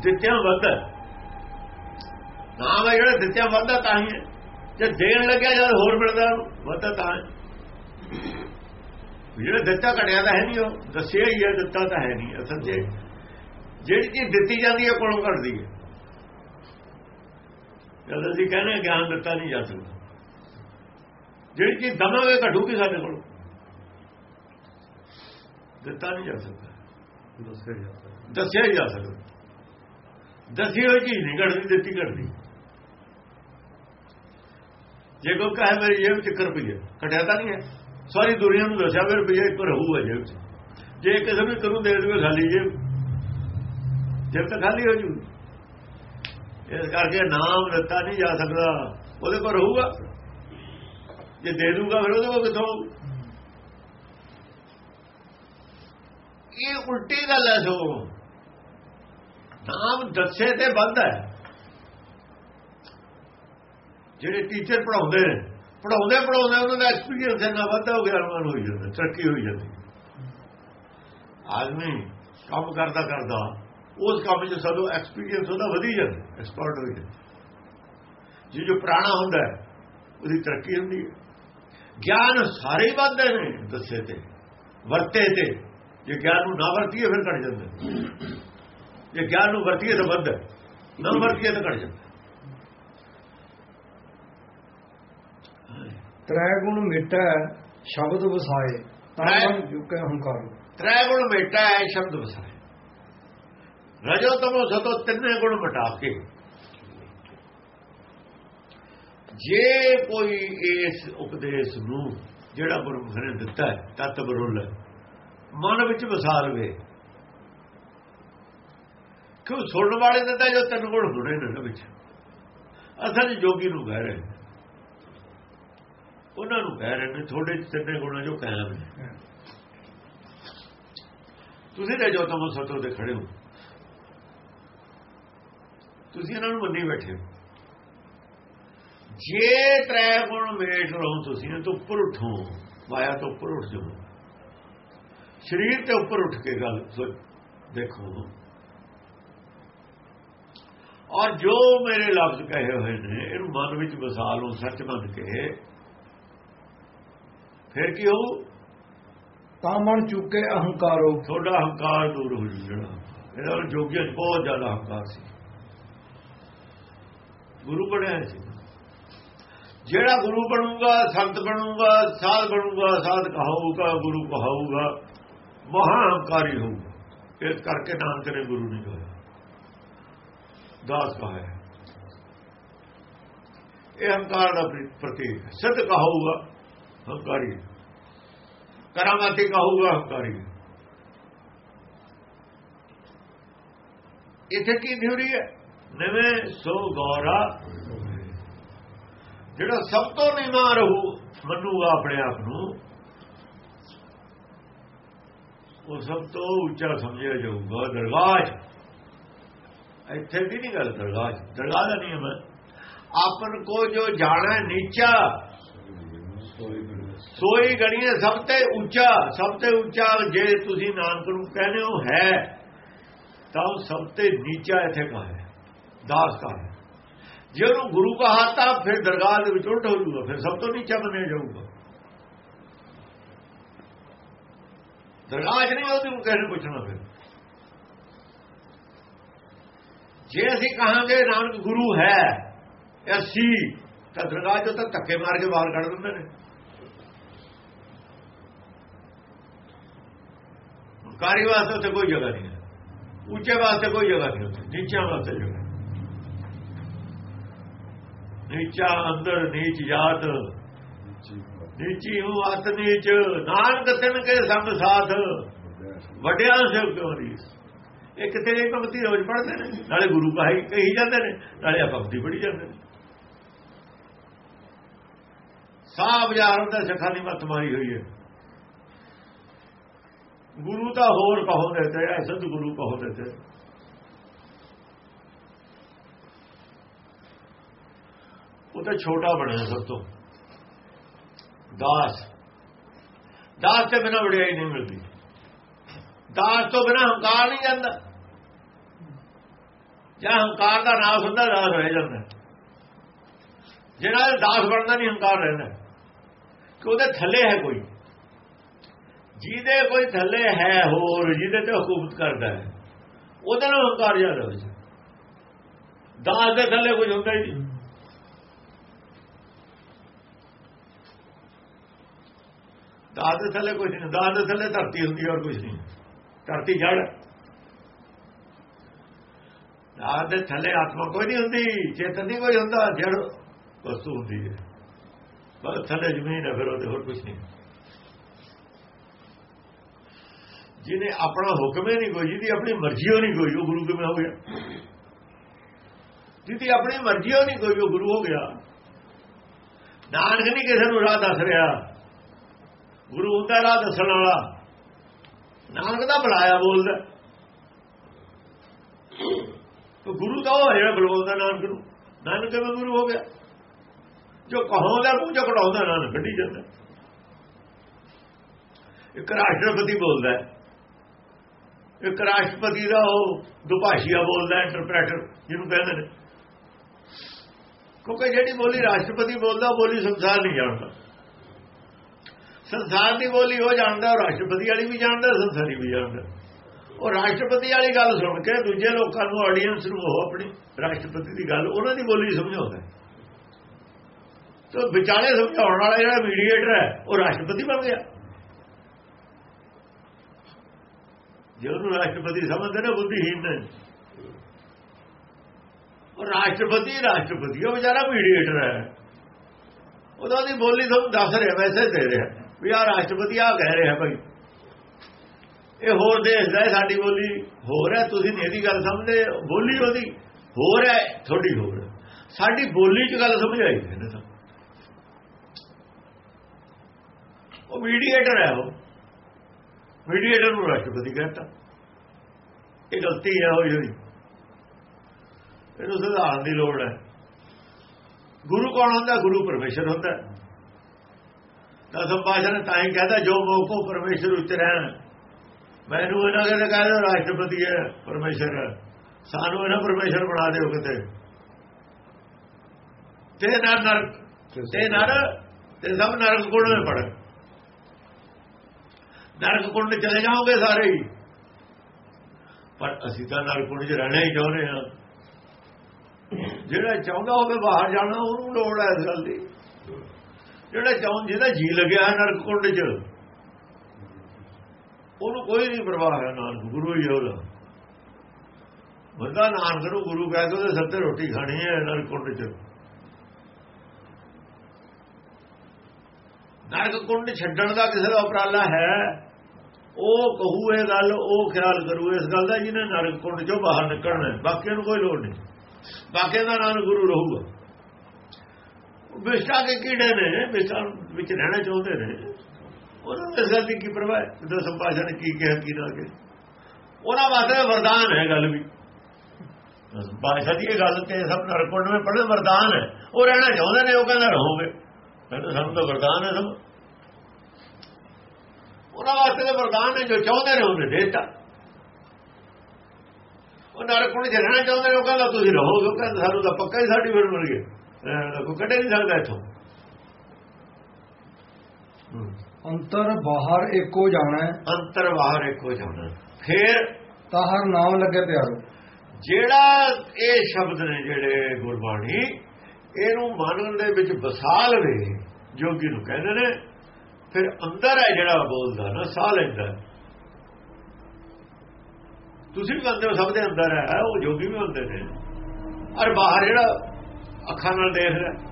ਦਿੱਤਿਆਂ ਵੱਧਦਾ ਹੈ। ਨਾਮ ਹੈ ਜਿਹੜਾ ਦਿੱਤਿਆਂ ਵੱਧਦਾ ਤਾਂ ਹੀ ਹੈ। ਜੇ ਦੇਣ ਲੱਗਿਆ ਜਦ ਹੋਰ ਮਿਲਦਾ ਵੱਧਦਾ ਤਾਂ ਜਿਹੜਾ ਦਿੱਤਾ ਘਟਿਆ ਤਾਂ ਹੈ ਨਹੀਂ ਉਹ ਦੱਸਿਆ ਹੀ ਹੈ ਦਿੱਤਾ ਤਾਂ ਹੈ ਨਹੀਂ ਅਸਲ 'ਚ ਜਿਹੜੀ ਚੀਜ਼ ਦਿੱਤੀ ਜਾਂਦੀ ਹੈ ਕੋਲੋਂ ਘਟਦੀ ਹੈ। ਜਦ ਅਸੀਂ ਕਹਿੰਦੇ ਗਿਆਨ ਦਿੱਤਾ ਨਹੀਂ ਜਾ ਸਕਦਾ। ਜਿਹੜੀ ਚੀਜ਼ ਦਵਾਂਗੇ ਘਟੂਗੀ ਸਾਡੇ ਕੋਲ। ਦਿੱਤਾ ਨਹੀਂ ਜਾ ਸਕਦਾ। ਦੱਸਿਆ ਹੀ ਜਾ ਸਕਦਾ। ਦੱਸੀ ਹੋਈ ਚੀਜ਼ ਨਹੀਂ ਘਟਦੀ ਦਿੱਤੀ ਘਟਦੀ। ਜੇ ਕੋਈ ਕਹੇ ਮੇਰੀ ਜੇਬ ਚ ਰੁਪਈਆ, ਘਟਿਆ ਤਾਂ ਨਹੀਂ ਹੈ। ਸਾਰੀ ਦੁਨੀਆ ਨੂੰ ਦੱਸਿਆ ਵੀ ਰੁਪਈਆ ਇੱਕ ਰਹੂਗਾ ਜੇਬ ਚ। ਜੇ ਕਿਸੇ ਵੀ ਕਰੂ ਦੇ ਦੇਵੇ ਖਾਲੀ ਜੇਬ ਜੇਬ ਤਾਂ ਖਾਲੀ ਹੋ ਜੂ ਇਸ ਕਰਕੇ ਨਾਮ ਦਿੱਤਾ ਨਹੀਂ ਜਾ ਸਕਦਾ। ਉਹਦੇ ਕੋਲ ਰਹੂਗਾ। ਜੇ ਦੇ ਦੂਗਾ ਫਿਰ ਉਹਦੇ ਕੋਲ ਕਿੱਥੋਂ ਇਹ ਉਲਟੀ ਗੱਲ ਹੈ ਸੋ। ਨਾਮ ਦੱਸੇ ਤੇ ਬੰਦ ਹੈ। ਜਿਹੜੇ ਟੀਚਰ ਪੜਾਉਂਦੇ ਨੇ ਪੜਾਉਂਦੇ ਪੜਾਉਂਦੇ ਉਹਨਾਂ ਦਾ ਐਕਸਪੀਰੀਅੰਸ ਇੰਨਾ ਵੱਧਦਾ ਹੋ ਗਿਆ, ਉਹਨਾਂ ਨੂੰ ਹੋਈ ਜਾਂਦਾ, ਤਰੱਕੀ ਹੋਈ ਜਾਂਦੀ। ਆਦਮੀ ਕੰਮ ਕਰਦਾ ਕਰਦਾ, ਉਸ ਕੰਮ 'ਚ ਸਾਨੂੰ ਐਕਸਪੀਰੀਅੰਸ ਉਹਦਾ ਵਧੀ ਜਾਂਦਾ ਐਕਸਪਰਟ ਹੋ ਜਾਂਦਾ। ਜੇ ਜੋ ਪੁਰਾਣਾ ਹੁੰਦਾ ਹੈ, ਉਹਦੀ ਤਰੱਕੀ ਹੁੰਦੀ ਹੈ। ਗਿਆਨ ਸਾਰੇ ਵੱਧਦੇ ਨੇ ਦੱਸੇ ਤੇ, ਵਰਤੇ ਤੇ। ਜੇ ਗਿਆਨ ਨੂੰ ਨਾ ਵਰਤੀਏ, ਫਿਰ ਘਟ ਜਾਂਦਾ। ਜੇ ਗਿਆਨ ਨੂੰ ਵਰਤੀਏ ਤਾਂ ਵੱਧਦਾ। ਨਾ ਵਰਤੀਏ ਤਾਂ ਘਟ ਜਾਂਦਾ। ਤ੍ਰੈ ਗੁਣ ਮਿਟੈ ਸ਼ਬਦ ਵਸਾਏ ਤਾਂ ਮਨ ਚੁੱਕੇ ਹੰਕਾਰ। ਤ੍ਰੈ ਗੁਣ ਮੇਟਾ ਹੈ ਸ਼ਬਦ ਵਸਾਏ। ਰਜੋ ਤਮੋ ਸਤੋ ਤਿੰਨੇ ਗੁਣ ਮਿਟਾ ਕੇ। ਜੇ ਕੋਈ ਇਸ ਉਪਦੇਸ਼ ਨੂੰ ਜਿਹੜਾ ਗੁਰਮੁਖ ਨੇ ਦਿੱਤਾ ਹੈ ਤਤ ਬਰੁੱਲ ਮਨ ਵਿੱਚ ਵਸਾ ਲਵੇ। ਕਿਉਂ ਸੁਣਨ ਵਾਲੇ ਤਾਂ ਜੋ ਤਿੰਨ ਗੁਣ ਹੁਣੇ ਨੇ ਵਿੱਚ। ਅਸਲ ਜੋਗੀ ਨੂੰ ਕਹਿ ਰਹੇ ਨੇ। ਉਹਨਾਂ ਨੂੰ ਕਹਿ ਰਹੇ ਨੇ ਥੋੜੇ ਤਿੰਨੇ ਗੁਣ ਜੋ ਕਾਇਮ ਨੇ ਤੁਸੀਂ ਤਾਂ ਜੋ ਤਮ ਸਤੋ ਦੇ ਖੜੇ ਹੋ। ਤੁਸੀਂ ਇਹਨਾਂ ਨੂੰ ਮੰਨੀ ਬੈਠੇ ਹੋ। ਜੇ ਤ੍ਰੈ ਗੁਣ ਮੇਟ ਰਹੋ ਤੁਸੀਂ ਤੋਂ ਉੱਪਰ ਉਠੋ। ਮਾਇਆ ਤੋਂ ਉੱਪਰ ਉੱਠ ਜਾਓ। ਸਰੀਰ ਤੇ ਉੱਪਰ ਉੱਠ ਕੇ ਗੱਲ ਦੇਖੋ। ਔਰ ਜੋ ਮੇਰੇ ਲਫ਼ਜ਼ ਕਹੇ ਹੋਏ ਨੇ ਇਹਨੂੰ ਮਨ ਵਿੱਚ ਵਸਾ ਲਓ ਸੱਚ ਮੰਨ ਕੇ ਫਿਰ ਕੀ ਹੋਊ? ਤਾਂ ਮਨ ਚੁੱਕੇ ਅਹੰਕਾਰੋ ਤੁਹਾਡਾ ਹੰਕਾਰ ਦੂਰ ਹੋ ਜਿਹੜਾ ਇਹਦਾ ਜੋਗੀਆਂ ਬਹੁਤ ਜ਼ਿਆਦਾ ਹੰਕਾਰ ਸੀ। ਗੁਰੂ ਬਣਿਆ ਸੀ। ਜਿਹੜਾ ਗੁਰੂ ਬਣੂਗਾ ਸੰਤ ਬਣੂਗਾ ਸਾਧ ਬਣੂਗਾ ਸਾਧ ਕਹਾਊਗਾ ਗੁਰੂ ਕਹਾਊਗਾ ਮਹਾ ਹੰਕਾਰੀ ਹੋਊਗਾ। ਇਸ ਕਰਕੇ ਨਾਮ ਤੇਰੇ ਗੁਰੂ ਨਹੀਂ ਹੋਇਆ ਦਾਸ ਕਹਾਇਆ। ਇਹ ਹੰਕਾਰ ਦਾ ਪ੍ਰ- ਪ੍ਰਤੀਕ। ਸਿੱਧ ਕਹਾਊਗਾ। ਹੰਕਾਰੀ ਹੈ। ਕਰਾਮਾਤੀ ਕਹੂਗਾ ਹੰਕਾਰੀ ਇੱਥੇ ਕੀ ਥਿਉਰੀ ਹੈ? ਨਵੇਂ ਸੋ ਗੌਰਾ ਜਿਹੜਾ ਸਭ ਤੋਂ ਨੀਵਾਂ ਰਹੂ ਮੰਨੂਗਾ ਆਪਣੇ ਆਪ ਨੂੰ, ਉਹ ਸਭ ਤੋਂ ਉੱਚਾ ਸਮਝਿਆ ਜਾਊਗਾ ਦਰਗਾਹ ਇੱਥੇ ਦੀ ਨਹੀਂ ਗੱਲ ਦਰਗਾਹ ਦਰਗਾਹ ਦਾ ਨਿਯਮ ਹੈ, ਆਪਨ ਕੋ ਜੋ ਜਾਣਾ ਨੀਚਾ ਸੋਈ ਗਣੀਏ ਸਭ ਤੇ ਉੱਚਾ, ਸਭ ਤੇ ਉੱਚਾ ਜੇ ਤੁਸੀਂ ਨਾਨਕ ਨੂੰ ਕਹਿੰਦੇ ਹੋ ਹੈ, ਤਾਂ ਉਹ ਸਭ ਤੇ ਨੀਚਾ ਇੱਥੇ ਕਹਾ ਹੈ? ਦਾਸ ਕਹਾ ਜੇ ਉਹਨੂੰ ਗੁਰੂ ਕਹਾਤਾ, ਫਿਰ ਦਰਗਾਹ ਦੇ ਵਿੱਚ ਉਲਟ ਹੋ ਜਾਊਗਾ, ਫਿਰ ਸਭ ਤੋਂ ਨੀਚਾ ਮੰਨਿਆ ਜਾਊਗਾ। ਦਰਗਾਹ 'ਚ ਨਹੀਂ ਉਹਦੇ ਨੂੰ ਕਿਸੇ ਨੂੰ ਪੁੱਛਣਾ ਫਿਰ। ਜੇ ਅਸੀਂ ਕਹਾਂਗੇ ਨਾਨਕ ਗੁਰੂ ਹੈ ਅਸੀਂ ਤਾਂ ਦਰਗਾਹ 'ਚੋਂ ਤਾਂ ਧੱਕੇ ਮਾਰ ਕੇ ਬਾਹਰ ਕੱਢ ਦਿੰਦੇ ਨੇ। ਕਾਰੀ ਵਾਸਤੇ ਉੱਥੇ ਕੋਈ ਜਗ੍ਹਾ ਨਹੀਂ ਹੈ। ਉੱਚੇ ਵਾਸਤੇ ਕੋਈ ਜਗ੍ਹਾ ਨਹੀਂ ਉੱਥੇ, ਨੀਚਿਆਂ ਵਾਸਤੇ ਜਗ੍ਹਾ ਨੀਚਾ ਅੰਦਰ, ਨੀਚ ਜਾਤ। ਨੀਚੀ ਹੂੰ ਅਤ ਨੀਚ। ਨਾਨਕ ਤਿਨ ਕੇ ਸੰਗ ਸਾਥ। ਵੱਡਿਆਂ ਸੇ ਕਿਉਂ ਨਹੀਂ? ਇਹ ਕਿਤੇ ਇਹ ਭਗਤੀ, ਰੋਜ਼ ਪੜ੍ਹਦੇ ਨੇ। ਨਾਲੇ ਗੁਰੂ ਕਹੀ ਕਹੀ ਜਾਂਦੇ ਨੇ, ਨਾਲੇ ਆ ਭਗਤੀ ਪੜ੍ਹੀ ਜਾਂਦੇ ਨੇ। ਸਾਹ ਬਾਜ਼ਾਰ ਦਾ ਸਿੱਖਾਂ ਦੀ ਮੱਤ ਮਾਰੀ ਹੋਈ ਹੈ। ਗੁਰੂ ਤਾਂ ਹੋਰ ਕਹੋ ਦੇਤੇ ਐ ਸਤ ਗੁਰੂ ਕਹੋ ਦੇਤੇ। ਉਹ ਤਾਂ ਛੋਟਾ ਬਣਿਆ ਸਭ ਤੋਂ। ਦਾਸ। ਦਾਸ ਤੇ ਬਿਨਾਂ ਵਡਿਆਈ ਨਹੀਂ ਮਿਲਦੀ। ਦਾਸ ਤੋਂ ਬਿਨਾਂ ਹੰਕਾਰ ਨਹੀਂ ਜਾਂਦਾ। ਜਾਂ ਹੰਕਾਰ ਦਾ ਨਾਸ ਹੁੰਦਾ ਦਾਸ ਰਹਿ ਜਾਂਦਾ। ਜਿਹੜਾ ਦਾਸ ਬਣਦਾ ਨਹੀਂ, ਹੰਕਾਰ ਰਹਿੰਦਾ। ਕਿ ਉਹਦੇ ਥੱਲੇ ਹੈ ਕੋਈ। ਜਿਹਦੇ ਕੋਈ ਥੱਲੇ ਹੈ ਹੋਰ, ਜਿਹਦੇ ਤੇ ਹਕੂਮਤ ਕਰਦਾ ਹੈ। ਉਹਦੇ ਨਾਲ ਹੰਕਾਰ ਜ਼ਿਆਦਾ ਹੋ ਜਾਂਦਾ। ਦਾਸ ਦੇ ਥੱਲੇ ਕੁਝ ਹੁੰਦਾ ਹੀ ਨਹੀਂ। ਦਾਸ ਦੇ ਥੱਲੇ ਕੁਝ ਨਹੀਂ, ਦਾਸ ਦੇ ਥੱਲੇ ਧਰਤੀ ਹੁੰਦੀ ਹੈ ਔਰ ਕੁਝ ਨਹੀਂ। ਧਰਤੀ ਜੜ ਦਾਸ ਦੇ ਥੱਲੇ ਆਤਮਾ ਕੋਈ ਨਹੀਂ ਹੁੰਦੀ, ਚੇਤਨ ਨਹੀਂ ਕੋਈ ਹੁੰਦਾ, ਜੜ ਵਸਤੂ ਹੁੰਦੀ ਹੈ। ਬਸ ਥੱਲੇ ਜ਼ਮੀਨ ਹੈ, ਫਿਰ ਉਹਦੇ ਹੋਰ ਕੁਝ ਨਹੀਂ। ਜਿਹਨੇ ਆਪਣਾ ਹੁਕਮ ਹੀ ਨਹੀਂ ਕੋਈ, ਜਿਹਦੀ ਆਪਣੀ ਮਰਜ਼ੀ ਹੋ ਨਹੀਂ ਕੋਈ, ਉਹ ਗੁਰੂ ਕਿਵੇਂ ਹੋ ਗਿਆ? ਜਿਹਦੀ ਆਪਣੀ ਮਰਜ਼ੀ ਹੋ ਨਹੀਂ ਕੋਈ, ਉਹ ਗੁਰੂ ਹੋ ਗਿਆ। ਨਾਨਕ ਨਹੀਂ ਕਿਸੇ ਨੂੰ ਰਾਹ ਦੱਸ ਰਿਹਾ। ਗੁਰੂ ਹੁੰਦਾ ਰਾਹ ਦੱਸਣ ਵਾਲਾ। ਨਾਨਕ ਦਾ ਬੁਲਾਇਆ ਬੋਲਦਾ। ਤੇ ਗੁਰੂ ਤਾਂ ਉਹ ਹੈ ਜਿਹੜਾ ਬੁਲਾਉਂਦਾ ਨਾਨਕ ਨੂੰ। ਨਾਨਕ ਕਿਵੇਂ ਗੁਰੂ ਹੋ ਗਿਆ? ਜੋ ਕਹੋਂਦਾ ਮੂੰਹ ਜੋ ਕਢਾਉਂਦਾ ਨਾਨਕ ਕੱਢੀ ਜਾਂਦਾ। ਇੱਕ ਰਾਸ਼ਟਰਪਤੀ ਬੋਲਦਾ ਹੈ। ਇੱਕ ਰਾਸ਼ਟਰਪਤੀ ਦਾ ਉਹ ਦੁਭਾਸ਼ੀਆ ਬੋਲਦਾ ਇੰਟਰਪ੍ਰੈਟਰ ਜਿਹਨੂੰ ਕਹਿੰਦੇ ਨੇ। ਕਿਉਂਕਿ ਜਿਹੜੀ ਬੋਲੀ ਰਾਸ਼ਟਰਪਤੀ ਬੋਲਦਾ, ਉਹ ਬੋਲੀ ਸੰਸਾਰ ਨਹੀਂ ਜਾਣਦਾ। ਸੰਸਾਰ ਦੀ ਬੋਲੀ ਉਹ ਜਾਣਦਾ, ਉਹ ਰਾਸ਼ਟਰਪਤੀ ਵਾਲੀ ਵੀ ਜਾਣਦਾ ਸੰਸਾਰੀ ਵੀ ਜਾਣਦਾ। ਉਹ ਰਾਸ਼ਟਰਪਤੀ ਵਾਲੀ ਗੱਲ ਸੁਣ ਕੇ ਦੂਜੇ ਲੋਕਾਂ ਨੂੰ ਆਡੀਅנס ਨੂੰ ਉਹ ਆਪਣੀ ਰਾਸ਼ਟਰਪਤੀ ਦੀ ਗੱਲ, ਉਹਨਾਂ ਦੀ ਬੋਲੀ ਸਮਝਾਉਂਦਾ ਤੇ ਵਿਚਾਲੇ ਸਮਝਾਉਣ ਵਾਲਾ ਜਿਹੜਾ ਮੀਡੀਏਟਰ ਹੈ, ਉਹ ਰਾਸ਼ਟਰਪਤੀ ਬਣ ਗਿਆ। ਜੇ ਉਹਨੂੰ ਰਾਸ਼ਟਰਪਤੀ ਸਮਝਦੇ ਨੇ ਬੁੱਧੀਹੀਨ ਨੇ। ਉਹ ਰਾਸ਼ਟਰਪਤੀ ਰਾਸ਼ਟਰਪਤੀ, ਉਹ ਵਿਚਾਰਾ ਮੀਡੀਏਟਰ ਹੈ। ਉਹਦਾ ਦੀ ਬੋਲੀ ਤੁਹਾਨੂੰ ਦੱਸ ਰਿਹਾ, ਵੈਸੇ ਦੇ ਰਿਹਾ। ਵੀ ਆ ਰਾਸ਼ਟਰਪਤੀ ਆ ਕਹਿ ਰਿਹਾ ਭਾਈ। ਇਹ ਹੋਰ ਦੇਸ਼ ਦਾ ਸਾਡੀ ਬੋਲੀ ਹੋਰ ਹੈ, ਤੁਸੀਂ ਨਹੀਂ ਇਹਦੀ ਗੱਲ ਸਮਝਦੇ, ਬੋਲੀ ਉਹਦੀ ਹੋਰ ਹੈ ਥੋੜੀ ਹੋਰ ਸਾਡੀ ਬੋਲੀ 'ਚ ਗੱਲ ਸਮਝ ਆਈ ਇਹਨੇ ਤਾਂ ਉਹ ਮੀਡੀਏਟਰ ਹੈ ਉਹ। ਮੀਡੀਏਟਰ ਨੂੰ ਰਾਸ਼ਟਰਪਤੀ ਕਹਿੰਦਾ ਇਹ ਗਲਤੀ ਹੈ ਹੋਈ ਹੋਈ। ਇਹਨੂੰ ਸੁਧਾਰਨ ਦੀ ਲੋੜ ਹੈ। ਗੁਰੂ ਕੌਣ ਹੁੰਦਾ? ਗੁਰੂ ਪਰਮੇਸ਼ਰ ਹੁੰਦਾ। ਦਸਮ ਪਾਸ਼ਾ ਨੇ ਤਾਂ ਹੀ ਕਹਿੰਦਾ, ਜੋ ਮੋਕੋ ਪਰਮੇਸ਼ਰ ਉੱਚ ਰਹਿਣ। ਮੈਨੂੰ ਇਹਨਾਂ ਕਹਿੰਦੇ ਕਹਿੰਦੇ ਰਾਸ਼ਟਰਪਤੀ ਹੈ, ਪਰਮੇਸ਼ਰ ਸਾਨੂੰ ਇਹਨਾਂ ਪਰਮੇਸ਼ਰ ਬਣਾ ਦਿਓ ਕਿਤੇ। ਤੇ ਨਰ ਨਰਕ ਤੇ ਨਰ ਤੇ ਸਭ ਨਰਕ ਕੁੰਡ ਪੜ ਨਰਕ ਕੁੰਡ ਚਲੇ ਜਾਓਗੇ ਸਾਰੇ ਹੀ। ਪਰ ਅਸੀਂ ਤਾਂ ਨਰਕ ਕੁੰਡ 'ਚ ਰਹਿਣਾ ਹੀ ਚਾਹੁੰਦੇ ਹਾਂ। ਜਿਹੜਾ ਚਾਹੁੰਦਾ ਹੋਵੇ ਬਾਹਰ ਜਾਣਾ, ਉਹਨੂੰ ਲੋੜ ਹੈ ਇਸ ਗੱਲ ਦੀ। ਜਿਹੜਾ ਚਾਹੁੰ ਜਿਹਦਾ ਜੀ ਲੱਗਿਆ ਹੈ ਨਰਕ ਕੁੰਡ 'ਚ, ਉਹਨੂੰ ਕੋਈ ਨਹੀਂ ਪਰਵਾਹ ਹੈ, ਨਾਨਕ ਗੁਰੂ ਹੀ ਉਹਦਾ। ਬੰਦਾ ਨਾਨਕ ਨੂੰ ਗੁਰੂ ਕਹਿ ਕੇ ਉਹਦੇ ਸਿਰ ਤੇ ਰੋਟੀ ਖਾਣੀ ਹੈ ਨਰਕ ਕੁੰਡ 'ਚ। ਨਰਕ ਕੁੰਡ ਛੱਡਣ ਦਾ ਕਿਸੇ ਦਾ ਉਪਰਾਲਾ ਹੈ ਉਹ ਕਹੂ ਇਹ ਗੱਲ, ਉਹ ਖਿਆਲ ਕਰੂ ਇਸ ਗੱਲ ਦਾ, ਜਿਹਨੇ ਨਰਕ ਕੁੰਡ 'ਚੋਂ ਬਾਹਰ ਨਿਕਲਣਾ ਬਾਕੀਆਂ ਨੂੰ ਕੋਈ ਲੋੜ ਨਹੀਂ। ਬਾਕੀਆਂ ਦਾ ਨਾਮ ਗੁਰੂ ਰਹੂਗਾ। ਵਿਸ਼ਾ ਕੇ ਕੀੜੇ ਨੇ, ਵਿਸ਼ਾ ਵਿੱਚ ਰਹਿਣਾ ਚਾਹੁੰਦੇ ਨੇ। ਉਹਨਾਂ ਦੇ ਗੱਲ ਦੀ ਕੀ ਪਰਵਾਹ ਹੈ, ਜਦੋਂ ਨੇ ਕੀ ਕਿਹਾ, ਕੀ ਨਾ ਕਿ ਉਹਨਾਂ ਵਾਸਤੇ ਵਰਦਾਨ ਹੈ ਗੱਲ ਵੀ। ਬਾਸ਼ਾ ਦੀ ਇਹ ਗੱਲ ਤੇ ਸਭ ਨਰਕੁੰਡ ਵਿੱਚ ਪੜ੍ਹਨ ਵਰਦਾਨ ਹੈ। ਉਹ ਰਹਿਣਾ ਚਾਹੁੰਦੇ ਨੇ, ਉਹ ਕਹਿੰਦਾ ਰਹੋਗੇ। ਕਹਿੰਦਾ ਸਾਨੂੰ ਤਾਂ ਵਰਦਾਨ ਹੈ ਸਭ। ਉਹਨਾਂ ਵਾਸਤੇ ਤਾਂ ਵਰਦਾਨ ਹੈ ਜੋ ਚਾਹੁੰਦੇ ਨੇ ਉਹਨੇ ਦੇਤਾ। ਉਹ ਨਰਕੁੰਡ ਚ ਰਹਿਣਾ ਚਾਹੁੰਦੇ ਨੇ ਉਹ ਕਹਿੰਦਾ ਤੁਸੀਂ ਰਹੋਗੇ ਉਹ ਕਹਿੰਦਾ ਸਾਨੂੰ ਤਾਂ ਪੱਕਾ ਹੀ ਸਰਟੀਫਿਕੇਟ ਮਿਲ ਗਿਆ ਕੋਈ ਕੱਢੇ ਨਹੀਂ ਸਕਦਾ ਇੱਥੋਂ। ਅੰਤਰ ਬਾਹਰ ਏਕੋ ਜਾਣਾ ਅੰਤਰ ਬਾਹਰ ਇੱਕੋ ਜਾਣਾ ਫਿਰ ਤਾਹਰ ਨਾਮ ਲੱਗੇ ਪਿਆਰੋ। ਜਿਹੜਾ ਇਹ ਸ਼ਬਦ ਨੇ ਜਿਹੜੇ ਗੁਰਬਾਣੀ ਇਹਨੂੰ ਮਨ ਦੇ ਵਿੱਚ ਵਸਾ ਲਵੇ ਜੋਗੀ ਨੂੰ ਕਹਿੰਦੇ ਨੇ ਫਿਰ ਅੰਦਰ ਹੈ ਜਿਹੜਾ ਬੋਲਦਾ ਨਾ, ਸਾਹ ਲੈਂਦਾ ਤੁਸੀਂ ਵੀ ਕਹਿੰਦੇ ਹੋ, ਸਭ ਦੇ ਅੰਦਰ ਹੈ, ਉਹ ਜੋਗੀ ਵੀ ਹੁੰਦੇ ਨੇ। ਔਰ ਬਾਹਰ ਜਿਹੜਾ ਅੱਖਾਂ ਨਾਲ ਦੇਖਦਾ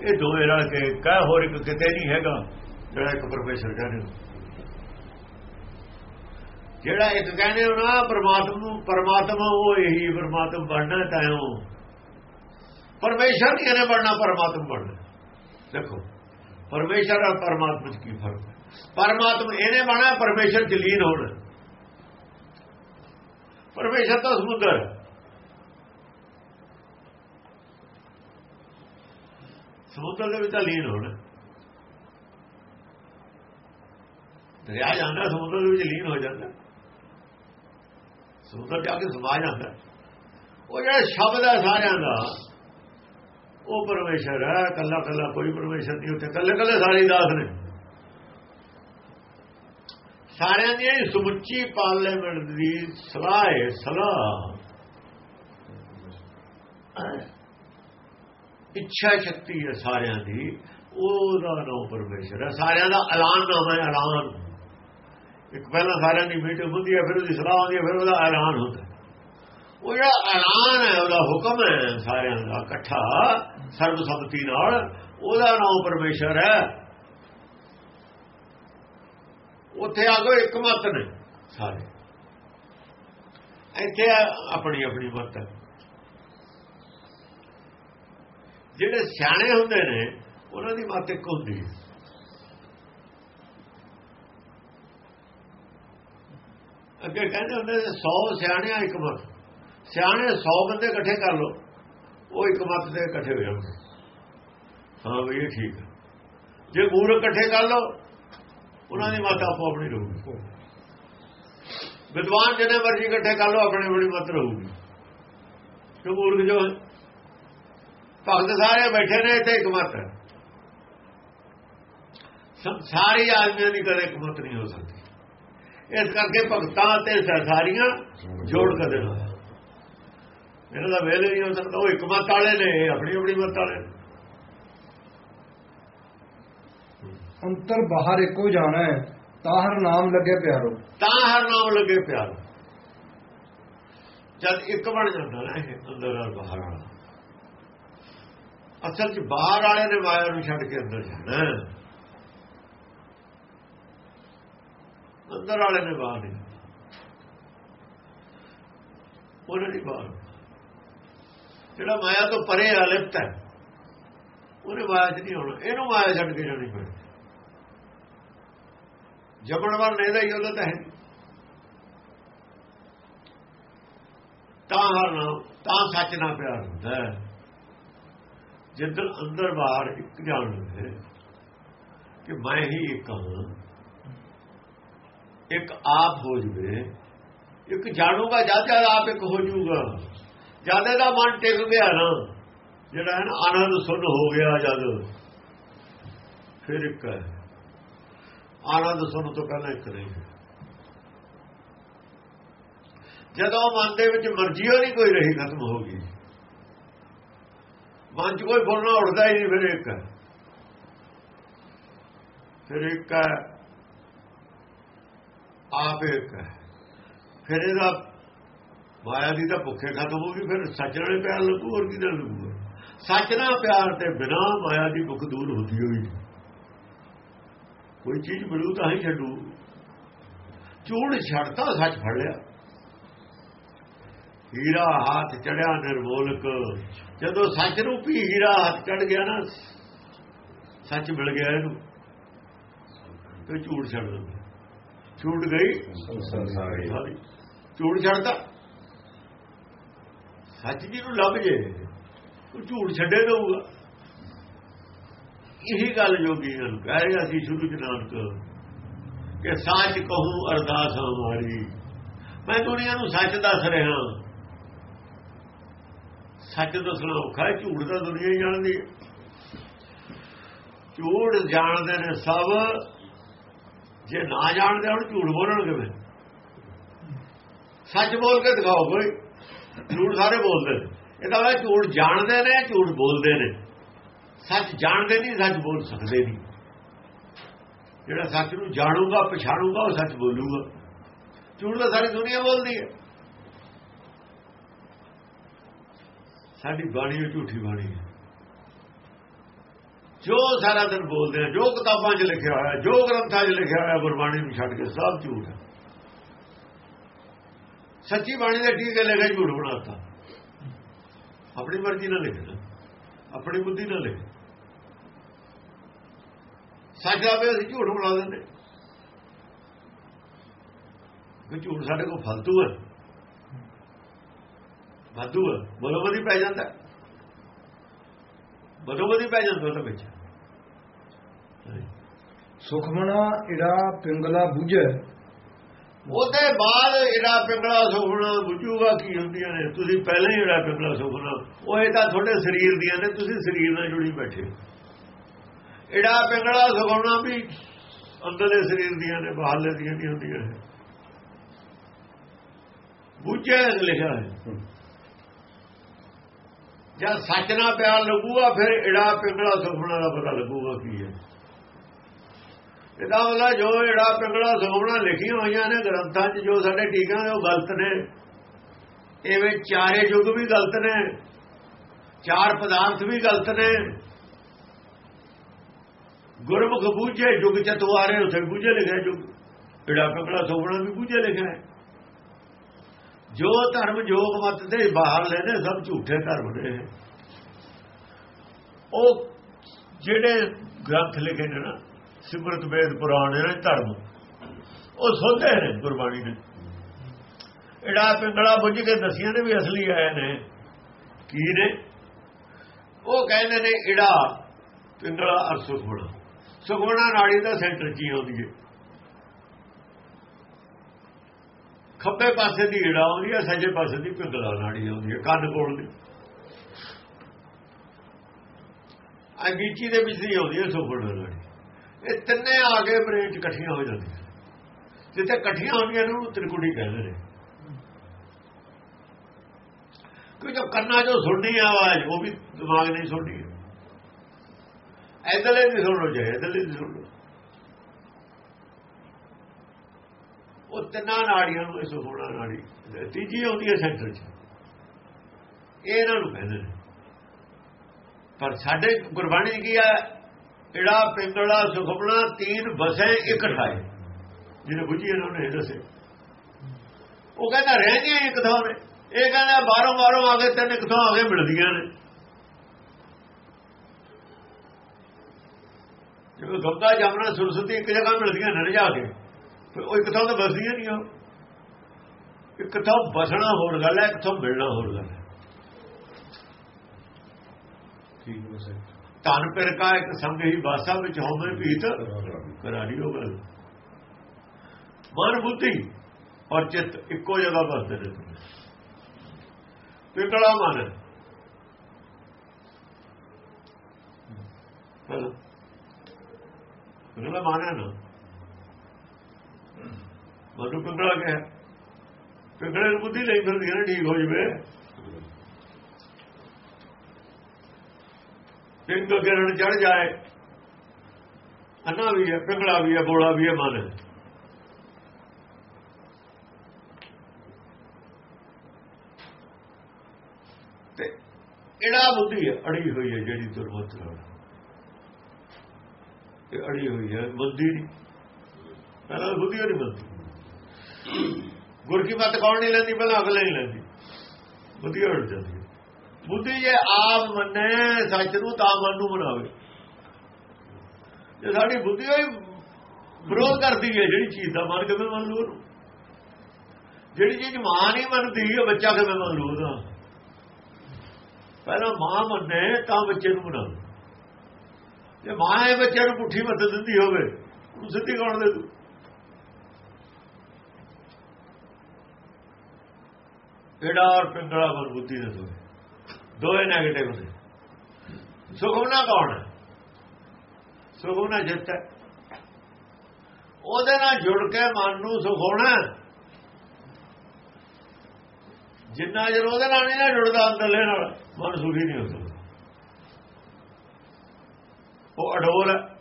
ਇਹ ਦੋਵੇਂ ਰਲ ਕੇ, ਕਹਿ ਹੋਰ ਇੱਕ ਕਿਤੇ ਨਹੀਂ ਹੈਗਾ, ਜਿਹੜਾ ਇੱਕ ਪਰਮੇਸ਼ਰ ਕਹਿੰਦੇ ਹੋ। ਜਿਹੜਾ ਇੱਕ ਕਹਿੰਦੇ ਹੋ ਨਾ, ਪਰਮਾਤਮਾ ਨੂੰ ਪਰਮਾਤਮਾ ਉਹ ਇਹੀ ਪਰਮਾਤਮਾ ਬਣਨਾ ਤਾਇਓ ਪਰਮੇਸ਼ਰ ਨਹੀਂ ਇਹਨੇ ਬਣਨਾ, ਪਰਮਾਤਮਾ ਬਣਨਾ। ਦੇਖੋ। ਪਰਮੇਸ਼ਰ ਔਰ ਪਰਮਾਤਮਾ 'ਚ ਕੀ ਫ਼ਰਕ ਹੈ? ਪਰਮਾਤਮਾ ਇਹਨੇ ਬਣਨਾ ਪਰਮੇਸ਼ਰ 'ਚ ਲੀਨ ਹੋਣਾ। ਪਰਮੇਸ਼ਰ ਤਾਂ ਸਮੁੰਦਰ ਸਮੁੰਦਰ ਦੇ ਵਿੱਚ ਤਾਂ ਲੀਨ ਹੋਣਾ। ਦਰਿਆ ਜਾਂਦਾ, ਸਮੁੰਦਰ ਦੇ ਵਿੱਚ ਲੀਨ ਹੋ ਜਾਂਦਾ। ਸਮੁੰਦਰ ਜਾ ਕੇ ਸਮਾ ਜਾਂਦਾ। ਉਹ ਜਿਹੜਾ ਸ਼ਬਦ ਹੈ ਸਾਰਿਆਂ ਦਾ ਉਹ ਪਰਮੇਸ਼ਰ ਹੈ ਕੱਲਾ ਕੱਲਾ ਕੋਈ ਪਰਮੇਸ਼ਰ ਨਹੀਂ ਉੱਥੇ ਕੱਲੇ ਕੱਲੇ ਸਾਰੇ ਹੀ ਦਾਸ ਨੇ। ਸਾਰਿਆਂ ਦੀ ਸਮੁੱਚੀ ਪਾਰਲੀਮੈਂਟ ਦੀ ਸਲਾਹ ਹੈ, ਸਲਾਹ। ਇੱਛਾ ਸ਼ਕਤੀ ਹੈ ਸਾਰਿਆਂ ਦੀ, ਉਹਦਾ ਨਾਮ ਪਰਮੇਸ਼ਰ ਹੈ। ਸਾਰਿਆਂ ਦਾ ਐਲਾਨ ਨਾਮ ਹੈ, ਐਲਾਨ। ਇੱਕ ਪਹਿਲਾਂ ਸਾਰਿਆਂ ਦੀ ਮੀਟਿੰਗ ਹੁੰਦੀ ਹੈ, ਫਿਰ ਉਹਦੀ ਸਲਾਹ ਆਉਂਦੀ ਹੈ, ਫਿਰ ਉਹਦਾ ਐਲਾਨ ਹੁੰਦਾ ਉਹ ਜਿਹੜਾ ਐਲਾਨ ਹੈ, ਉਹਦਾ ਹੁਕਮ ਹੈ ਸਾਰਿਆਂ ਦਾ ਇਕੱਠਾ ਸਰਬਸੰਮਤੀ ਨਾਲ ਉਹਦਾ ਨਾਮ ਪਰਮੇਸ਼ਰ ਹੈ। ਉੱਥੇ ਆ ਗਏ ਇੱਕ ਮਤ ਨੇ ਸਾਰੇ। ਇੱਥੇ ਆਪਣੀ ਆਪਣੀ ਮਤ ਹੈ। ਜਿਹੜੇ ਸਿਆਣੇ ਹੁੰਦੇ ਨੇ, ਉਹਨਾਂ ਦੀ ਮਤ ਇੱਕ ਹੁੰਦੀ ਹੈ। ਅੱਗੇ ਕਹਿੰਦੇ ਹੁੰਦੇ 100 ਸਿਆਣਿਆਂ ਇੱਕ ਮਤ। ਸਿਆਣੇ 100 ਬੰਦੇ ਇਕੱਠੇ ਕਰ ਲੋ ਉਹ ਇੱਕ ਮਤ ਦੇ ਇਕੱਠੇ ਹੋ ਜਾਣਗੇ। ਹਾਂ ਵੀ ਇਹ ਠੀਕ ਹੈ ਜੇ ਮੂਰਖ ਇਕੱਠੇ ਕਰ ਲੋ ਉਹਨਾਂ ਦੀ ਮਤ ਆਪੋ ਆਪਣੀ ਰਹੂਗੀ। ਵਿਦਵਾਨ ਜਿਹਨੇ ਮਰਜ਼ੀ ਇਕੱਠੇ ਕਰ ਲੋ ਆਪਣੀ ਆਪਣੀ ਮਤ ਰਹੂਗੀ। ਕਿ ਮੂਰਖ ਜੋ ਹੈ। ਭਗਤ ਸਾਰੇ ਬੈਠੇ ਨੇ, ਇੱਥੇ ਇੱਕ ਮਤ ਹੈ। ਸਾਰੀ ਆਦਮੀਆਂ ਦੀ ਕਦੇ ਇੱਕ ਮਤ ਨਹੀਂ ਹੋ ਸਕਦੀ। ਇਸ ਕਰਕੇ ਭਗਤਾਂ ਤੇ ਸਰਸਾਰੀਆਂ ਜੋੜ ਕਦੇ ਦੇਣਾ ਇਹਨਾਂ ਦਾ ਵੇਲੇ ਨਹੀਂ ਹੋ ਸਕਦਾ ਉਹ ਇੱਕ ਮਤ ਵਾਲੇ ਨੇ ਆਪਣੀ ਆਪਣੀ ਮਤ ਵਾਲੇ। ਅੰਤਰ ਬਾਹਰ ਏਕੋ ਜਾਣਾ ਤਾਹਰ ਨਾਮ ਲੱਗੇ ਪਿਆਰੋ। ਤਾਂ ਹਰ ਨਾਮ ਲੱਗੇ ਪਿਆਰ। ਜਦ ਇੱਕ ਬਣ ਜਾਂਦਾ ਨਾ ਇਹ ਅੰਦਰ ਔਰ ਬਾਹਰ ਵਾਲਾ। ਅਸਲ 'ਚ ਬਾਹਰ ਵਾਲੇ ਨੇ ਮਾਇਆ ਨੂੰ ਛੱਡ ਕੇ ਅੰਦਰ ਜਾਣਾ ਅੰਦਰ ਵਾਲੇ ਨੇ ਬਾਹਰ ਨਹੀਂ। ਉਹਨੇ ਨਹੀਂ ਬਾਹਰ। ਜਿਹੜਾ ਮਾਇਆ ਤੋਂ ਪਰੇ ਅਲਿਪਤ ਹੈ। ਉਹਨੇ ਮਾਇਆ 'ਚ ਨਹੀਂ ਹੋਣਾ। ਇਹਨੂੰ ਮਾਇਆ ਛੱਡ ਕੇ ਜਾਣੀ ਪੈਣੀ ਜਪਣ ਵਾਲ ਨਹੀਂ ਹੀ ਉਹਦਾ ਤਾਂ ਹੈ। ਤਾਂ ਹਰ ਤਾਂ ਸੱਚ ਨਾਲ ਪਿਆਰ ਹੁੰਦਾ ਹੈ। ਅੰਦਰ ਬਾਹਰ ਇੱਕ ਜਾਣ ਲਵੇ ਕਿ ਮੈਂ ਹੀ ਇੱਕ ਹਾਂ। ਇੱਕ ਆਪ ਹੋ ਜਵੇ। ਇੱਕ ਜਾਣੂਗਾ, ਜਦ ਜਦ ਆਪ ਇੱਕ ਹੋ ਜਾਊਗਾ ਜਦ ਇਹਦਾ ਮਨ ਟਿਕ ਗਿਆ ਨਾ, ਜਿਹੜਾ ਹੈ ਨਾ, ਆਨੰਦ ਸੁਣ ਹੋ ਗਿਆ ਜਦ। ਫਿਰ ਇੱਕ ਹੈ। ਆਨੰਦ ਸੁਣ ਤੋਂ ਪਹਿਲਾਂ ਇੱਕ ਨਹੀਂ ਹੈ। ਜਦੋਂ ਮਨ ਦੇ ਵਿੱਚ ਮਰਜ਼ੀ ਹੋ ਨਹੀਂ ਕੋਈ ਰਹੀ, ਖਤਮ ਹੋ ਗਈ। ਮਨ 'ਚ ਕੋਈ ਫੁਰਨਾ ਉੱਠਦਾ ਹੀ ਨਹੀਂ, ਫਿਰ ਇੱਕ ਫਿਰ ਇੱਕ ਹੈ। ਆਪ ਇੱਕ ਹੈ। ਫਿਰ ਇਹਦਾ ਮਾਇਆ ਦੀ ਤਾਂ ਭੁੱਖੇ ਖਤਮ ਹੋ ਗਈ ਫਿਰ ਸੱਚ ਨਾਲ ਪਿਆਰ ਲੱਗੂ ਹੋਰ ਕੀ ਨਾਲ ਲੱਗੂਗਾ ਸੱਚ ਨਾਲ ਪਿਆਰ ਤੇ ਬਿਨਾ ਮਾਇਆ ਦੀ ਭੁੱਖ ਦੂਰ ਹੁੰਦੀ ਹੋਈ। ਕੋਈ ਚੀਜ਼ ਮਿਲੂ ਤਾਂ ਹੀ ਛੱਡੂ। ਝੂਠ ਛੱਡਤਾ ਸੱਚ ਫੜ ਲਿਆ। ਹੀਰਾ ਹੱਥ ਚੜਿਆ ਨਿਰਮੋਲਕ। ਜਦੋਂ ਸੱਚ ਰੂਪੀ ਹੀਰਾ ਹੱਥ ਚੜ ਗਿਆ ਨਾ ਸੱਚ ਮਿਲ ਗਿਆ ਇਹਨੂੰ। ਤੇ ਝੂਠ ਛੱਡ ਦਿੰਦਾ। ਛੂਟ ਗਈ? ਸਾਰੀ। ਝੂਠ ਛੱਡਦਾ ਸੱਚ ਜੀ ਨੂੰ ਲੱਭ ਜੇ। ਉਹ ਝੂਠ ਛੱਡੇ ਦਊਗਾ। ਇਹੀ ਗੱਲ ਜੋਗੀ ਨੂੰ ਕਹਿ ਰਿਹਾ ਸੀ ਸ਼ੁਰੂ ਚ ਨਾਨਕ ਕਿ ਸੱਚ ਕਹੂੰ, ਅਰਦਾਸ ਹਮਾਰੀ ਮੈਂ ਦੁਨੀਆ ਨੂੰ ਸੱਚ ਦੱਸ ਰਿਹਾ ਸੱਚ ਦੱਸਣਾ ਔਖਾ ਹੈ, ਝੂਠ ਤਾਂ ਦੁਨੀਆ ਹੀ ਜਾਣਦੀ ਹੈ। ਝੂਠ ਜਾਣਦੇ ਨੇ ਸਭ। ਜੇ ਨਾ ਜਾਣਦੇ ਹੁਣ ਝੂਠ ਬੋਲਣ ਕਿਵੇਂ ਸੱਚ ਬੋਲ ਕੇ ਦਿਖਾਓ ਕੋਈ। ਝੂਠ ਸਾਰੇ ਬੋਲਦੇ ਨੇ। ਇਹਦਾ ਵਾ ਝੂਠ ਜਾਣਦੇ ਨੇ, ਝੂਠ ਬੋਲਦੇ ਨੇ। ਸੱਚ ਜਾਣਦੇ ਨਹੀਂ, ਸੱਚ ਬੋਲ ਸਕਦੇ ਨਹੀਂ। ਜਿਹੜਾ ਸੱਚ ਨੂੰ ਜਾਣੂਗਾ, ਪਛਾਣੂਗਾ, ਉਹ ਸੱਚ ਬੋਲੂਗਾ। ਝੂਠ ਤਾਂ ਸਾਰੀ ਦੁਨੀਆ ਬੋਲਦੀ ਹੈ। ਸਾਡੀ ਬਾਣੀ ਉਹ ਝੂਠੀ ਬਾਣੀ ਹੈ। ਜੋ ਸਾਰਾ ਦਿਨ ਬੋਲਦੇ ਆ ਜੋ ਕਿਤਾਬਾਂ 'ਚ ਲਿਖਿਆ ਹੋਇਆ, ਜੋ ਗ੍ਰੰਥਾਂ 'ਚ ਲਿਖਿਆ ਹੋਇਆ, ਗੁਰਬਾਣੀ ਨੂੰ ਛੱਡ ਕੇ ਸਭ ਝੂਠ ਹੈ। ਸੱਚੀ ਬਾਣੀ ਦੇ ਟੀਕੇ ਲੈ ਕੇ ਝੂਠ ਬਣਾਤਾ ਆਪਣੀ ਮਰਜ਼ੀ ਨਾਲ ਲਿਖਣਾ ਆਪਣੀ ਬੁੱਧੀ ਨਾਲ ਲਿਖ। ਸੱਚ ਆਵੇ, ਅਸੀਂ ਝੂਠ ਬਣਾ ਦਿੰਦੇ। ਕਿ ਝੂਠ ਸਾਡੇ ਕੋਲ ਫालतू ਹੈ। ਵਾਧੂ ਹੈ। ਬਦੋਬਦੀ ਪੈ ਜਾਂਦਾ ਬਦੋਬਦੀ ਪੈ ਜਾਂਦਾ ਉਹਦੇ ਵਿੱਚ। ਸੁਖਮਣਾ ਇੜਾ ਪਿੰਗਲਾ ਬੁਝੈ ਉਹਦੇ ਬਾਅਦ ਜਿਹੜਾ ਪਿੰਗਲਾ ਸੁਪਨਾ ਬੁਝੂਗਾ ਕੀ ਹੁੰਦੀਆਂ ਨੇ ਤੁਸੀਂ ਪਹਿਲਾਂ ਹੀ ਜਿਹੜਾ ਪਿੰਗਲਾ ਸੁਪਨਾ ਉਹ ਇਹ ਤਾਂ ਤੁਹਾਡੇ ਸਰੀਰ ਦੀਆਂ ਨੇ ਤੁਸੀਂ ਸਰੀਰ ਨਾਲ ਜੁੜੀ ਬੈਠੇ ਜਿਹੜਾ ਪਿੰਗਲਾ ਸੁਪਨਾ ਵੀ ਅੰਦਰਲੇ ਸਰੀਰ ਦੀਆਂ ਨੇ ਬਾਹਰਲੇ ਦੀਆਂ ਨਹੀਂ ਹੁੰਦੀਆਂ ਨੇ। ਬੁਝੇ ਲਿਖਿਆ ਹੈ। ਜਦ ਸੱਚ ਨਾਲ ਪਿਆਰ ਲੱਗੂਗਾ ਫਿਰ ਇੜਾ ਪਿੰਗਲਾ ਸੁਪਨਾ ਦਾ ਪਤਾ ਲੱਗੂਗਾ ਕੀ ਹੈ। ਇਹਦਾ ਮਤਲਬ ਜੋ ਜਿਹੜਾ ਪਿੰਗਲਾ ਸੁਪਨਾ ਲਿਖੀਆਂ ਹੋਈਆਂ ਨੇ ਗ੍ਰੰਥਾਂ 'ਚ, ਜੋ ਸਾਡੇ ਟੀਕਾਂ ਨੇ ਉਹ ਗਲਤ ਨੇ। ਐਵੇਂ ਚਾਰੇ ਯੁੱਗ ਵੀ ਗਲਤ ਨੇ, ਚਾਰ ਪਦਾਰਥ ਵੀ ਗਲਤ ਨੇ। ਗੁਰਮੁਖ ਬੂਝੇ ਯੁੱਗ ਚਤਵਾਰੇ ਉਥੇ ਬੂਝੇ ਲਿਖਿਆ ਯੁੱਗ। ਜਿਹੜਾ ਪਿੰਗਲਾ ਸੁਪਨਾ ਵੀ ਬੂਝੇ ਲਿਖਿਆ ਜੋ ਧਰਮ ਜੋਗ ਮਤ ਦੇ ਬਾਹਰ ਲੈ ਸਭ ਝੂਠੇ ਧਰਮ ਨੇ। ਉਹ ਜਿਹੜੇ ਗ੍ਰੰਥ ਲਿਖੇ ਨੇ ਨਾ ਸਿਮਰਤ ਵੇਦ ਪੁਰਾਣ ਨੇ ਧਰਮ। ਉਹ ਸੋਧੇ ਨੇ ਗੁਰਬਾਣੀ ਨੇ ਇੜਾ ਪਿੰਗਲਾ ਬੁੱਝ ਕੇ ਦਸੀਆਂ ਨੇ ਵੀ ਅਸਲੀ ਆਏ ਨੇ। ਕੀ ਨੇ? ਉਹ ਕਹਿੰਦੇ ਨੇ ਇੜਾ ਪਿੰਗਲਾ ਅਰ ਸੁਖਮਣਾ ਸੁਖਮਣਾ ਨਾੜੀ ਦਾ ਸੈਂਟਰ ਕੀ ਆਉਂਦੀ ਹੈ ਖੱਬੇ ਪਾਸੇ ਦੀ ਈੜਾ ਆਉਂਦੀ ਹੈ ਸੱਜੇ ਪਾਸੇ ਦੀ ਪਿੰਗਲਾ ਨਾੜੀ ਆਉਂਦੀ ਹੈ ਕੰਨ ਕੋਲ ਦੀ। ਅੰਗੀਚੀ ਦੇ ਵਿੱਚ ਦੀ ਆਉਂਦੀ ਹੈ ਸੁਖਮਣਾ ਨਾੜੀ। ਇਹ ਤਿੰਨੇ ਆ ਕੇ ਬ੍ਰੇਨ ਚ ਇਕੱਠੀਆਂ ਹੋ ਜਾਂਦੀਆਂ। ਜਿੱਥੇ ਇਕੱਠੀਆਂ ਹੁੰਦੀਆਂ ਨੇ ਤ੍ਰਿਕੁਟੀ ਕਹਿੰਦੇ ਨੇ। ਕਿਉਂਕਿ ਜੋ ਕੰਨਾਂ ਚੋਂ ਸੁਣਨੀ ਆਵਾਜ਼, ਉਹ ਵੀ ਦਿਮਾਗ ਨਹੀਂ ਸੁਣਦੀ। ਐਦਲੇ ਦੀ ਸੁਣ ਲੋ ਜਾਏ ਐਦਲੇ ਨਹੀਂ ਸੁਣ ਲੋ ਉਹ ਤਿੰਨਾਂ ਨਾੜੀਆਂ ਨੂੰ ਇਸ ਹੋਣਾ ਨਾੜੀ ਤੀਜੀ ਆਉਂਦੀ ਹੈ ਸੈਂਟਰ 'ਚ। ਇਹ ਇਹਨਾਂ ਨੂੰ ਕਹਿੰਦੇ ਨੇ। ਪਰ ਸਾਡੇ ਗੁਰਬਾਣੀ ਕੀ ਆ? ਇੜਾ ਪਿੰਗਲਾ ਸੁਖਮਣਾ, ਤੀਨ ਬਸੇ ਇੱਕ ਠਾਏ ਜਿਹਨੇ ਬੁੱਝੀ ਇਹਨਾਂ ਨੇ ਦੱਸੇ। ਉਹ ਕਹਿੰਦਾ ਰਹਿੰਦੀਆਂ ਇੱਕ ਥਾਂ ਤੇ। ਇਹ ਕਹਿੰਦਾ, ਬਾਹਰੋਂ ਬਾਹਰੋਂ ਆ ਕੇ ਤਿੰਨ ਇੱਕ ਥਾਂ ਆ ਕੇ ਮਿਲਦੀਆਂ ਨੇ। ਜਿਵੇਂ ਗੰਗਾ ਜਮਨਾ ਸੁਰਸਤੀ ਇੱਕ ਜਗ੍ਹਾ ਮਿਲਦੀਆਂ ਨੇ ਜਾ ਕੇ ਫਿਰ ਉਹ ਇੱਕ ਥਾਂ ਤੇ ਬਸਦੀਆਂ ਨਹੀਂ ਉਹ। ਇੱਕ ਥਾਂ ਬਸਣਾ ਹੋਰ ਗੱਲ ਹੈ, ਇੱਕ ਥਾਂ ਮਿਲਣਾ ਹੋਰ ਗੱਲ ਹੈ। ਠੀਕ ਹੈ ਸਰ ਧਨ ਪਿਰਕਾ, ਇੱਕ ਸੰਗ ਹੀ ਬਾਸਾ ਵਿੱਚ ਹੋਵੇ ਭੀਤ। ਕਰਾਰੀ ਹੋ ਗੱਲ। ਮਨ ਬੁੱਧੀ ਔਰ ਚਿੱਤ ਇੱਕੋ ਜਗ੍ਹਾ ਬਸਦੇ ਨੇ। ਪਿੰਗਲਾ ਮਨ। ਹੈਲੋ ਪਿੰਗਲਾ ਮਨ ਹੈ ਨਾ। ਮਨੂੰ ਪਿੰਗਲਾ ਕਿਹਾ। ਪਿੰਗਲੇ ਨੂੰ ਬੁੱਧੀ ਲਈ ਫਿਰਦੀ ਹੈ ਠੀਕ ਹੋ ਜਵੇ। ਪਿੰਗ ਗਿਰਨ ਚੜ ਜਾਏ। ਅੰਨਾ ਵੀ ਹੈ, ਪਿੰਗਲਾ ਵੀ ਹੈ, ਬੋਲਾ ਵੀ ਹੈ ਮਨ। ਹੈ ਤੇ ਇਹੜਾ ਬੁੱਧੀ ਹੈ, ਅੜੀ ਹੋਈ ਹੈ ਜਿਹੜੀ ਦੁਰਮਤ ਨਾਲ ਇਹ ਅੜੀ ਹੋਈ ਹੈ, ਬੁੱਧੀ ਪਹਿਲਾਂ ਬੁੱਧੀ ਨਹੀਂ ਬੰਦੀ ਗੁਰ ਕੀ ਮਤ ਕੌਣ ਨਹੀਂ ਲੈਂਦੀ? ਪਹਿਲਾਂ ਅਗਲੇ ਨਹੀਂ ਲੈਂਦੀ। ਬੁੱਧੀ ਅੜ ਜਾਂਦੀ ਬੁੱਧੀ ਜੇ ਆਪ ਮੰਨੇ, ਸੱਚ ਨੂੰ ਤਾਂ ਮਨ ਨੂੰ ਬਣਾਵੇ ਜੇ ਸਾਡੀ ਬੁੱਧੀ ਹੋਈ ਵਿਰੋਧ ਕਰਦੀ ਹੈ, ਜਿਹੜੀ ਚੀਜ਼ ਦਾ ਮਨ ਕਿਵੇਂ ਮੰਨ ਲੂ ਉਹਨੂੰ? ਜਿਹੜੀ ਚੀਜ਼ ਮਾਂ ਨਹੀਂ ਮੰਨਦੀ, ਉਹ ਬੱਚਾ ਕਿਵੇਂ ਮੰਨ ਲੂ ਉਹਦਾ? ਪਹਿਲਾਂ ਮਾਂ ਮੰਨੇ, ਤਾਂ ਬੱਚੇ ਨੂੰ ਬਣਾ ਜੇ ਮਾਂ ਇਹ ਬੱਚੇ ਨੂੰ ਪੁੱਠੀ ਮੱਤ ਦਿੰਦੀ ਹੋਵੇ, ਉਹਨੂੰ ਸਿੱਧੀ ਕੌਣ ਦੇ ਤੂੰ ਜਿਹੜਾ ਔਰ ਪਿੰਗਲਾ ਮਨ ਬੁੱਧੀ ਦੇ ਦੋਏ ਦੋਏ ਨੈਗੇਟਿਵ ਨੇ। ਸੁਖਮਨਾ ਕੌਣ ਹੈ? ਸੁਖਮਨਾ ਜਿੱਤ ਹੈ। ਉਹਦੇ ਨਾਲ ਜੁੜ ਕੇ ਮਨ ਨੂੰ ਸੁਖਾਉਣਾ ਜਿੰਨਾ ਜਰ ਉਹਦੇ ਨਾਲ ਨਹੀਂ ਨਾ ਜੁੜਦਾ ਅੰਦਰਲੇ ਨਾਲ, ਮਨ ਸੁਖੀ ਨਹੀਂ ਹੋ ਸਕਦਾ। ਉਹ ਅਡੋਲ ਹੈ।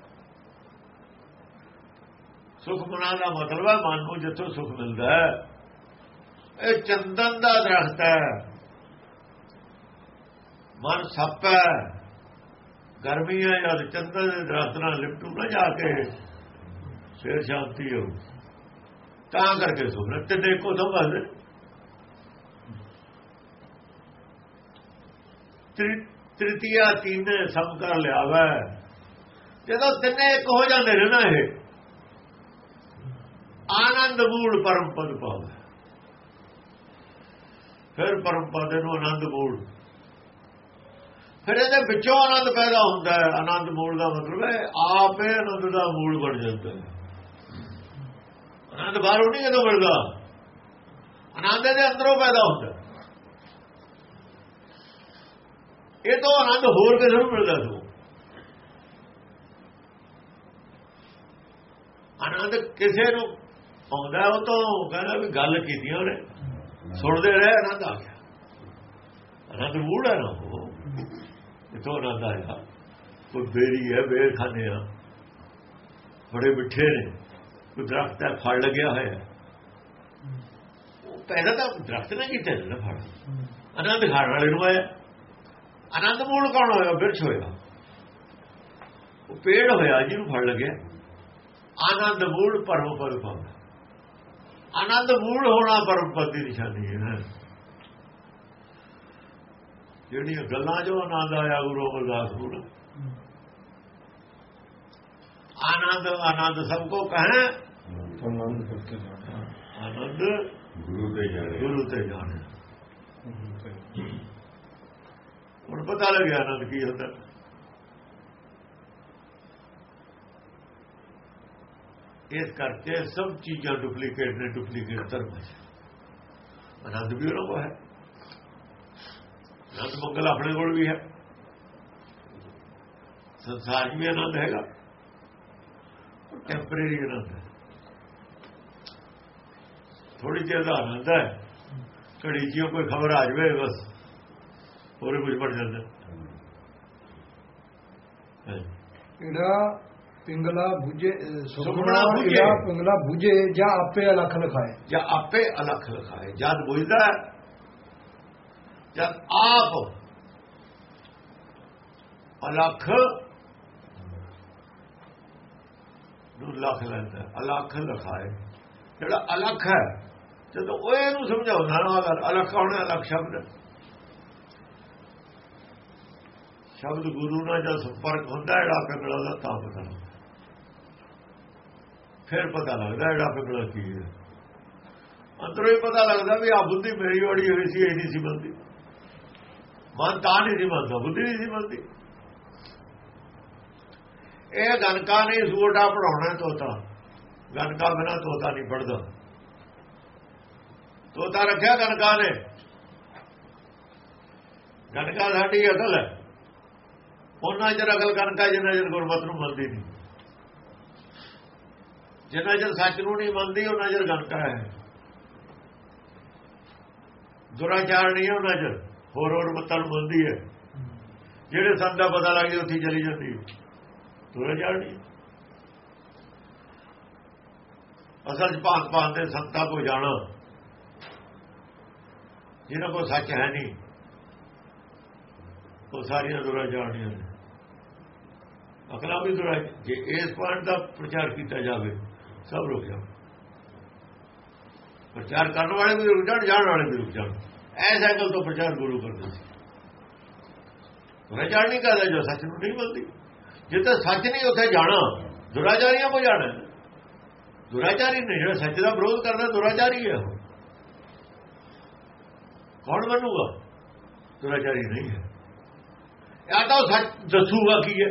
ਸੁਖਮਨਾ ਦਾ ਮਤਲਬ ਹੈ ਮਨ ਨੂੰ ਜਿੱਥੋਂ ਸੁਖ ਮਿਲਦਾ ਹੈ। ਇਹ ਚੰਦਨ ਦਾ ਦਰਖਤ ਹੈ। ਮਨ ਸੱਪ। ਹੈ ਗਰਮੀ ਹੈ ਜਦ ਚੰਦਨ ਦੇ ਦਰਖਤ ਨਾਲ ਲਿਪਟੂ ਨਾ ਜਾ ਕੇ ਫਿਰ ਸ਼ਾਂਤੀ ਹੋ। ਤਾਂ ਕਰਕੇ ਸੁਣ ਤੇ ਦੇਖੋ ਤਾਂ ਬਸ ਤ੍ਰਿਤੀਆ ਤੀਨੇ ਸਮ ਕਰ ਲਿਆਵਾ। ਜਦੋਂ ਤਿੰਨੇ ਇੱਕ ਹੋ ਜਾਂਦੇ ਨੇ ਨਾ ਇਹ, ਆਨੰਦ ਮੂਲ ਪਰਮ ਪਦ ਪਾਵੇ ਫਿਰ ਪਰਮ ਪਦ ਨੂੰ ਆਨੰਦ ਮੂਲ ਫਿਰ ਇਹਦੇ ਵਿੱਚੋਂ ਆਨੰਦ ਪੈਦਾ ਹੁੰਦਾ ਹੈ। ਆਨੰਦ ਮੂਲ ਦਾ ਮਤਲਬ ਹੈ, ਆਪੇ ਆਨੰਦ ਦਾ ਮੂਲ ਬਣ ਜਾਂਦਾ ਹੈ। ਆਨੰਦ ਬਾਹਰੋਂ ਨਹੀਂ ਜਦੋਂ ਮਿਲਦਾ। ਆਨੰਦ ਦੇ ਅੰਦਰੋਂ ਪੈਦਾ ਹੁੰਦਾ ਇਹ ਤਾਂ ਆਨੰਦ ਹੋਰ ਕਿਸੇ ਨੂੰ ਮਿਲਦਾ ਸੋ ਆਨੰਦ ਕਿਸੇ ਨੂੰ ਆਉਂਦਾ ਉਹ ਤੋਂ ਕਹਿੰਦਾ ਵੀ ਗੱਲ ਕੀਤੀ ਉਹਨੇ। ਸੁਣਦੇ ਰਹੇ, ਆਨੰਦ ਆ ਗਿਆ। ਆਨੰਦ ਮੂੜ ਹੈ ਨਾ ਉਹ। ਇਤੋਂ ਆਨੰਦ ਆਇਆ ਕੋਈ ਬੇਰੀ ਹੈ ਬੇਰ ਖਾਣੇ ਆ। ਬੜੇ ਮਿੱਠੇ ਨੇ। ਕੋਈ ਦਰਖਤ ਦਾ ਫਲ ਲੱਗਿਆ ਹੋਇਆ ਉਹ ਪਹਿਲਾਂ ਤਾਂ ਦਰਖਤ ਨੇ ਕੀਤਾ ਨਾ ਫਲ। ਆਨੰਦ ਖਾਣ ਵਾਲੇ ਨੂੰ ਆਇਆ। ਆਨੰਦ ਮੂਲ ਕੌਣ ਹੋਇਆ? ਬਿਰਛ ਹੋਇਆ। ਉਹ ਪੇੜ ਹੋਇਆ ਜਿਹਨੂੰ ਫਲ ਲੱਗਿਆ। ਆਨੰਦ ਮੂਲ ਪਰਮ ਪਾਉਂਦਾ ਆਨੰਦ ਮੂਲ ਹੋਣਾ ਪਰਮ ਪਦ ਦੀ ਨਿਸ਼ਾਨੀ ਹੈ। ਜਿਹੜੀਆਂ ਗੱਲਾਂ ਜੋ ਆਨੰਦ ਆਇਆ ਗੁਰੂ ਅਮਰਦਾਸ ਨੂੰ ਆਨੰਦ ਆਨੰਦ ਸਭ ਕੋ ਕਹੇ ਆਨੰਦ ਕਰਕੇ ਜਾਣਾ ਆਨੰਦ ਗੁਰੂ ਦੇ ਜਾਣੇ। ਗੁਰੂ ਤੇ ਜਾਣੇ। ਹੁਣ ਪਤਾ ਲੱਗਿਆ ਆਨੰਦ ਕੀ ਹੁੰਦਾ। ਇਸ ਕਰਕੇ ਸਭ ਚੀਜ਼ਾਂ ਡੁਪਲੀਕੇਟ ਨੇ ਡੁਪਲੀਕੇਟ ਧਰਮ ਹੈ ਆਨੰਦ ਵੀ ਕੋਲ ਹੈ। ਆਨੰਦ ਮੰਗਲ ਆਪਣੇ ਕੋਲ ਵੀ ਹੈ। ਸੰਸਾਰ ਵੀ ਆਨੰਦ ਹੈਗਾ। ਟੈਂਪਰੇਰੀ ਆਨੰਦ ਹੈ। ਥੋੜੀ ਜਿਹੀ ਦਾ ਆਨੰਦ ਹੈ। ਘੜੀ ਜਿਹੀ ਕੋਈ ਖਬਰ ਆ ਜਾਵੇ ਬਸ। ਹੋਰੇ ਕੁਝ ਬਣ ਜਾਂਦਾ। ਹੈ ਇਹੜਾ ਪਿੰਗਲਾ 부ਜੇ ਬੁਝੇ। ਇਹੜਾ ਪਿੰਗਲਾ 부ਜੇ ਜਾਂ ਆਪੇ ਅਲਖ ਲਿਖਾਏ। ਜਾਂ ਆਪੇ ਅਲਖ ਲਖਾਏ। ਜਦ ਬੁਝਦਾ ਜਦ ਆਪ ਅਲਖ ਨੂੰ ਲਖ ਲੈਂਦਾ ਹੈ, ਅਲਖ ਲਖਾਏ। ਜਿਹੜਾ ਅਲਖ ਹੈ ਜਦੋਂ ਉਹ ਇਹਨੂੰ ਸਮਝਾਉਂਦਾ ਨਾ ਅਗਰ ਅਲਖ ਕੌਣ ਅਲਖ ਸ਼ਬਦ। ਹੈ। ਸ਼ਬਦ ਗੁਰੂ ਨਾਲ ਜਦ ਸੰਪਰਕ ਹੁੰਦਾ ਹੈ ਜਿਹੜਾ ਪਿੰਗਲਾ ਦਾ ਤਾਂ ਪਤਾ ਫਿਰ ਪਤਾ ਲੱਗਦਾ ਜਿਹੜਾ ਪਿੰਗਲਾ ਕੀ ਹੈ। ਅੰਦਰੋਂ ਹੀ ਪਤਾ ਲੱਗਦਾ ਵੀ ਆ ਬੁੱਧੀ ਮੇਰੀ ਓੜੀ ਹੋਈ ਸੀ ਇਹ ਸੀ ਬੰਦੀ। ਮਨ ਤਾਂ ਨਹੀਂ ਸੀ ਮੰਨਦਾ ਬੁੱਧੀ ਨਹੀਂ ਸੀ ਬੰਦੀ ਇਹ ਗਨਕਾ ਨਹੀਂ ਸੂਰਡਾ ਪੜਾਉਣਾ ਤੋਤਾ। ਗਨਕਾ ਬਿਨਾ ਤੋਤਾ ਨਹੀਂ ਪੜਦਾ ਤੋਤਾ ਰੱਖਿਆ ਗਨਕਾ ਨੇ। ਗਨਕਾ ਸਾਡੀ ਅਸਲ ਹੈ। ਉਹਨਾਂ ਚਿਰ ਅਕਲ ਗਨਕਾ ਜਿੰਨਾ ਚਿਰ ਗੁਰਮਤ ਨੂੰ ਮੰਨਦੀ ਨਹੀਂ। ਜਿੰਨਾ ਚਿਰ ਸੱਚ ਨੂੰ ਨਹੀਂ ਮੰਨਦੀ ਉਹਨਾਂ ਚਿਰ ਗਨਕਾ ਹੈ। ਦੁਰਾਚਾਰ ਨਹੀਂ ਹੈ ਉਹਨਾਂ ਚਿਰ। ਹੋਰ ਹੋਰ ਮਤਾਂ ਨੂੰ ਮੰਨਦੀ ਹੈ। ਜਿਹੜੇ ਸੰਤ ਦਾ ਪਤਾ ਲੱਗ ਗਿਆ ਉੱਥੇ ਚਲੀ ਜਾਂਦੀ ਤੁਰੇ ਦੁਰਾਚਾਰ ਅਸਲ ਚ ਭਾਂਤ ਭਾਂਤ ਦੇ ਸੰਤਾਂ ਕੋ ਜਾਣਾ, ਜਿਹਨਾਂ ਕੋ ਸੱਚ ਹੈ ਨਹੀਂ, ਉਹ ਸਾਰੀਆਂ ਦੁਰਾਚਾਰਣੀਆਂ ਨੇ। ਅਕਲਾਂ ਵੀ ਦੁਰਾ ਜੇ ਇਸ ਪੁਆਇੰਟ ਦਾ ਪ੍ਰਚਾਰ ਕੀਤਾ ਜਾਵੇ, ਸਭ ਰੁਕ ਜਾਣ। ਪ੍ਰਚਾਰ ਕਰਨ ਵਾਲੇ ਵੀ ਰੁਕ ਜਾਣ ਜਾਣ ਵਾਲੇ ਵੀ ਰੁਕ ਜਾਣ। ਐਸਾ ਐਂਗਲ ਤੋਂ ਪ੍ਰਚਾਰ ਗੁਰੂ ਕਰਦੇ ਸੀ। ਦੁਰਾਚਾਰ ਨਹੀਂ ਕਰਦਾ ਜੋ ਸੱਚ ਨੂੰ ਨਹੀਂ ਬੋਲਦੀ। ਜਿੱਥੇ ਸੱਚ ਨਹੀਂ ਉੱਥੇ ਜਾਣਾ, ਦੁਰਾਚਾਰੀਆਂ ਕੋ ਜਾਣਾ। ਦੁਰਾਚਾਰੀ ਨੇ ਜਿਹੜਾ ਸੱਚ ਦਾ ਵਿਰੋਧ ਕਰਦਾ, ਦੁਰਾਚਾਰੀ ਹੈ ਉਹ। ਕੌਣ ਬਣੂਗਾ ਦੁਰਾਚਾਰੀ ਨਹੀਂ ਹੈ। ਜਾਂ ਤਾਂ ਉਹ ਸੱਚ ਦੱਸੂਗਾ ਕੀ ਹੈ?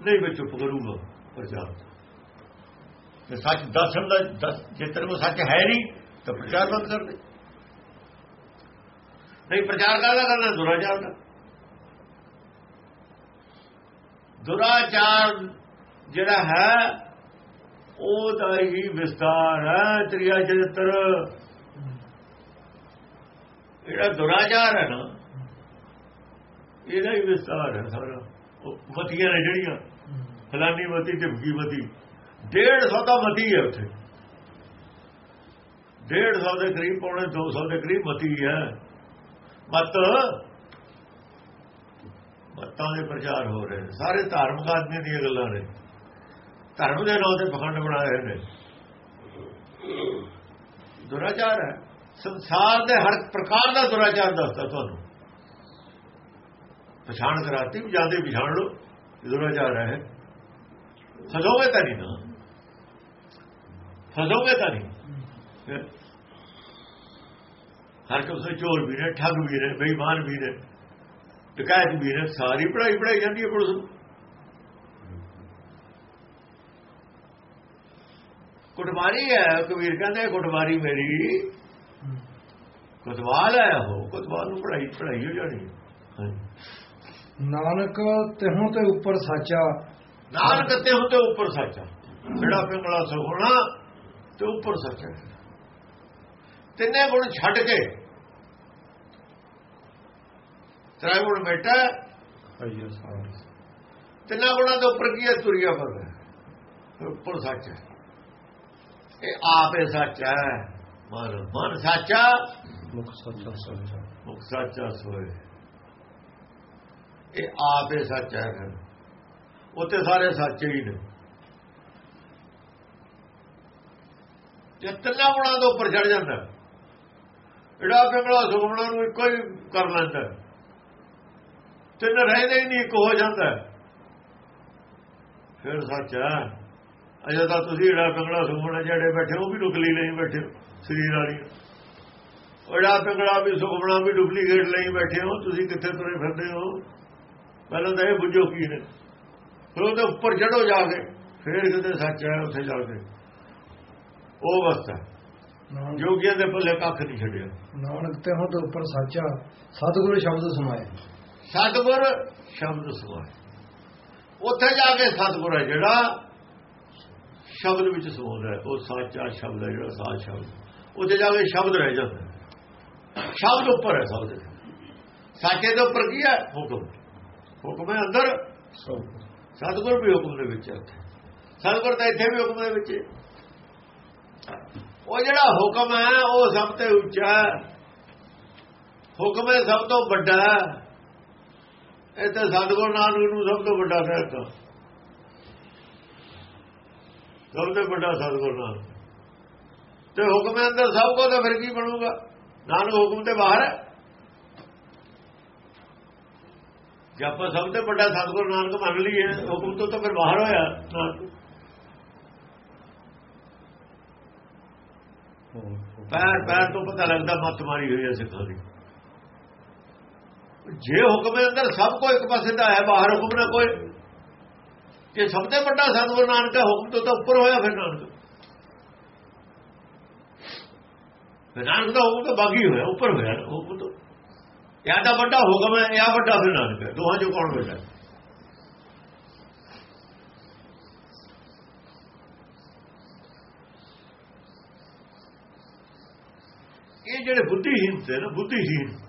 ਨਹੀਂ ਮੈਂ ਚੁੱਪ ਕਰੂਗਾ, ਪ੍ਰਚਾਰ ਤੇ। ਸੱਚ ਦੱਸਣ ਦਾ, ਦੱਸ- ਜੇ ਸੱਚ ਹੈ ਨਹੀਂ, ਤਾਂ ਪ੍ਰਚਾਰ ਬੰਦ ਕਰ ਦੇ। ਨਹੀਂ ਪ੍ਰਚਾਰ ਕਰਦਾ ਕਰਦਾ ਦੁਰਾਚਾਰ ਦਾ ਦੁਰਾਚਾਰ ਜਿਹੜਾ ਹੈ, ਉਹਦਾ ਹੀ ਵਿਸਤਾਰ ਹੈ ਤ੍ਰਿਆ ਚਰਿੱਤਰ। ਜਿਹੜਾ ਦੁਰਾਚਾਰ ਹੈ ਨਾ, ਇਹਦਾ ਹੀ ਵਿਸਤਾਰ ਹੈ ਸਾਰਾ। ਉਹ ਮਤੀਆਂ ਨੇ ਜਿਹੜੀਆਂ, ਫਲਾਨੀ ਮਤੀ ਤੇ ਭਗੀ ਮਤੀ। 150 ਦਾ ਮਤੀ ਹੈ ਉੱਥੇ। 150 ਦੇ ਕਰੀਬ ਪੌਣੇ 200 ਦੇ ਕਰੀਬ ਮਤੀ ਹੈ। ਮਤ ਮਤਾਂ ਦੇ ਪ੍ਰਚਾਰ ਹੋ ਰਹੇ ਨੇ। ਸਾਰੇ ਧਾਰਮਿਕ ਆਦਮੀ ਦੀਆਂ ਗੱਲਾਂ ਨੇ। ਧਰਮ ਦੇ ਨਾਂ ਤੇ ਪਖੰਡ ਬਣਾ ਰਹੇ ਨੇ। ਦੁਰਾਚਾਰ ਹੈ। ਸੰਸਾਰ ਦੇ ਹਰ ਪ੍ਰਕਾਰ ਦਾ ਦੁਰਾਚਾਰ ਦੱਸਦਾ ਤੁਹਾਨੂੰ। ਪਛਾਣ ਕਰਾਤੀ ਵੀ ਜਾਂਦੇ ਪਛਾਣ ਲੋ ਦੁਰਾਚਾਰ ਹੈ। ਫਸੋਗੇ ਤਾਂ ਨਹੀਂ ਨਾ। ਫਸੋਗੇ ਤਾਂ ਨਹੀਂ। ਹਰ ਕਿਸੇ ਚੋਰ ਵੀ ਨੇ ਠੱਗ ਵੀ ਨੇ ਬੇਈਮਾਨ ਵੀ ਨੇ। ਡਕੈਤ ਵੀ ਨੇ ਸਾਰੀ ਪੜਾਈ ਪੜਾਈ ਜਾਂਦੀ ਹੈ ਪੁਲਿਸ ਨੂੰ। ਕੁਟਵਾਰੀ ਹੈ ਕਬੀਰ ਕਹਿੰਦਾ ਕੁਟਵਾਰੀ ਮੇਰੀ। ਕੁਤਵਾਲ ਹੈ ਉਹ ਕੁਤਵਾਲ ਨੂੰ ਪੜਾਈ ਪੜਾਈ ਹੋ ਜਾਣੀ। ਨਾਨਕ ਤਿਹੋਂ ਤੇ ਉੱਪਰ ਸਾਚਾ। ਨਾਨਕ ਤੇ ਹੁੰਦੇ ਉੱਪਰ ਸੱਚਾ। ਜਿਹੜਾ ਪਿੰਗਲਾ ਸੁਣਾ ਤੇ ਉੱਪਰ ਸੱਚਾ। ਤਿੰਨੇ ਗੁਣ ਛੱਡ ਕੇ ਤਰੇ ਗੁਣ ਬੇਟਾ ਤਿੰਨਾਂ ਗੁਣਾਂ ਦੇ ਉੱਪਰ ਕੀ ਹੈ? ਤੁਰਿਆ ਪਰ ਉੱਪਰ ਸੱਚ ਹੈ। ਇਹ ਆਪੇ ਸੱਚ ਹੈ। ਮਨ ਮਨ ਸੱਚਾ ਮੁਖ ਸਾਚਾ ਸਾਚਾ ਮੁਖ ਸੱਚਾ ਸੋਏ। ਇਹ ਆਪੇ ਸੱਚ ਹੈ ਫਿਰ। ਉੱਥੇ ਸਾਰੇ ਸੱਚੇ ਹੀ ਨੇ। ਜੇ ਤਿੰਨਾਂ ਗੁਣਾਂ ਦੇ ਉੱਪਰ ਚੜ ਜਾਂਦਾ ਜਿਹੜਾ ਪਿੰਗਲਾ ਸੁਖਮਣਾ ਨੂੰ ਇੱਕੋ ਹੀ ਕਰ ਲੈਂਦਾ। ਤਿੰਨ ਰਹਿੰਦੇ ਹੀ ਨਹੀਂ ਇੱਕ ਹੋ ਜਾਂਦਾ ਫਿਰ ਸੱਚ ਹੈ ਅਜੇ ਤਾਂ ਤੁਸੀਂ ਜਿਹੜਾ ਪਿੰਗਲਾ ਸੁਖਮਣਾ ਜਿਹੜੇ ਬੈਠੇ ਉਹ ਵੀ ਨੁਕਲੀ ਨਹੀਂ ਬੈਠੇ ਸਰੀਰ ਵਾਲੀ। ਉਹੜਾ ਪਿੰਗਲਾ ਵੀ ਸੁਖਮਣਾ ਵੀ ਡੁਪਲੀਕੇਟ ਲਈ ਬੈਠੇ ਹੋ ਤੁਸੀਂ ਕਿੱਥੇ ਤੁਰੇ ਫਿਰਦੇ ਹੋ? ਪਹਿਲਾਂ ਤਾਂ ਇਹ ਬੁੱਝੋ ਕੀ ਨੇ? ਫਿਰ ਉਹਦੇ ਉੱਪਰ ਚੜੋ ਜਾ ਕੇ ਫੇਰ ਕਿਤੇ ਸੱਚ ਹੈ ਉੱਥੇ ਜਾ ਕੇ। ਉਹ ਅਵਸਥਾ ਜੋਗੀਆਂ ਦੇ ਭੁੱਲੇ ਕੱਖ ਨਹੀਂ ਛੱਡਿਆ। ਨਾਨਕ ਤੇ ਉੱਪਰ ਸਾਚਾ ਸਤਿਗੁਰੂ ਸ਼ਬਦ ਸੁਣਾਏ। ਸਤਿਗੁਰ ਸ਼ਬਦ ਸੁਣਾਏ ਉੱਥੇ ਜਾ ਕੇ ਸਤਿਗੁਰ ਹੈ ਜਿਹੜਾ ਸ਼ਬਦ ਵਿੱਚ ਸਮਾਉਂਦਾ ਉਹ ਸਾਚਾ ਸ਼ਬਦ ਹੈ ਜਿਹੜਾ ਸਾਚ ਸ਼ਬਦ। ਉੱਥੇ ਜਾ ਕੇ ਸ਼ਬਦ ਰਹਿ ਜਾਂਦਾ ਸ਼ਬਦ ਉੱਪਰ ਹੈ ਸਭ ਦੇ। ਸਾਚੇ ਦੇ ਉੱਪਰ ਕੀ ਹੈ? ਹੁਕਮ। ਹੁਕਮ ਹੈ ਅੰਦਰ। ਸਤਿਗੁਰ ਵੀ ਹੁਕਮ ਦੇ ਵਿੱਚ ਹੈ ਸਤਿਗੁਰ ਤਾਂ ਇੱਥੇ ਵੀ ਹੁਕਮ ਦੇ ਵਿੱਚ ਹੈ। ਉਹ ਜਿਹੜਾ ਹੁਕਮ ਹੈ ਉਹ ਸਭ ਤੋਂ ਉੱਚਾ ਹੈ। ਹੁਕਮ ਹੈ ਸਭ ਤੋਂ ਵੱਡਾ ਇਹ ਤਾਂ ਸਤਿਗੁਰ ਨਾਨਕ ਨੂੰ ਸਭ ਤੋਂ ਵੱਡਾ ਕਹਿਤਾ ਸਭ ਤੋਂ ਵੱਡਾ ਸਤਿਗੁਰ ਨਾਨਕ। ਤੇ ਹੁਕਮ ਦੇ ਅੰਦਰ ਸਭ ਕੋ ਤਾਂ ਫਿਰ ਕੀ ਬਣੂਗਾ? ਨਾਨਕ ਹੁਕਮ ਤੇ ਬਾਹਰ ਹੈ। ਜੇ ਆਪਾਂ ਸਭ ਤੋਂ ਵੱਡਾ ਸਤਿਗੁਰ ਨਾਨਕ ਮੰਨ ਲਈਏ, ਹੁਕਮ ਤੋਂ ਤਾਂ ਫਿਰ ਬਾਹਰ ਹੋਇਆ ਨਾਨਕ। ਪੈਰ ਪੈਰ ਤੋਂ ਪਤਾ ਲੱਗਦਾ ਮੱਤ ਮਾਰੀ ਹੋਈ ਹੈ ਸਿੱਖਾਂ ਦੀ। ਜੇ ਹੁਕਮ ਦੇ ਅੰਦਰ ਸਭ ਕੋ ਇੱਕ ਪਾਸੇ ਦਾ ਹੈ, ਬਾਹਰ ਹੁਕਮ ਨਾ ਕੋਈ। ਜੇ ਸਭ ਤੋਂ ਵੱਡਾ ਸਤਿਗੁਰ ਨਾਨਕ ਦਾ ਹੁਕਮ ਤੋਂ ਤਾਂ ਉੱਪਰ ਹੋਇਆ ਫਿਰ ਨਾਨਕ। ਫਿਰ ਨਾਨਕ ਦਾ ਹੁਕਮ ਤਾਂ ਬਾਗੀ ਹੋਇਆ, ਉੱਪਰ ਹੋਇਆ ਹੁਕਮ ਤੋਂ। ਇਹ ਤਾਂ ਵੱਡਾ ਹੁਕਮ ਹੈ, ਜਾਂ ਵੱਡਾ ਫਿਰ ਨਾਨਕ ਹੈ, ਦੋਹਾਂ ਚੋਂ ਕੌਣ ਵੱਡਾ ਇਹ ਜਿਹੜੇ ਬੁੱਧੀਹੀਨ ਤੇ ਨਾ ਬੁੱਧੀਹੀਨ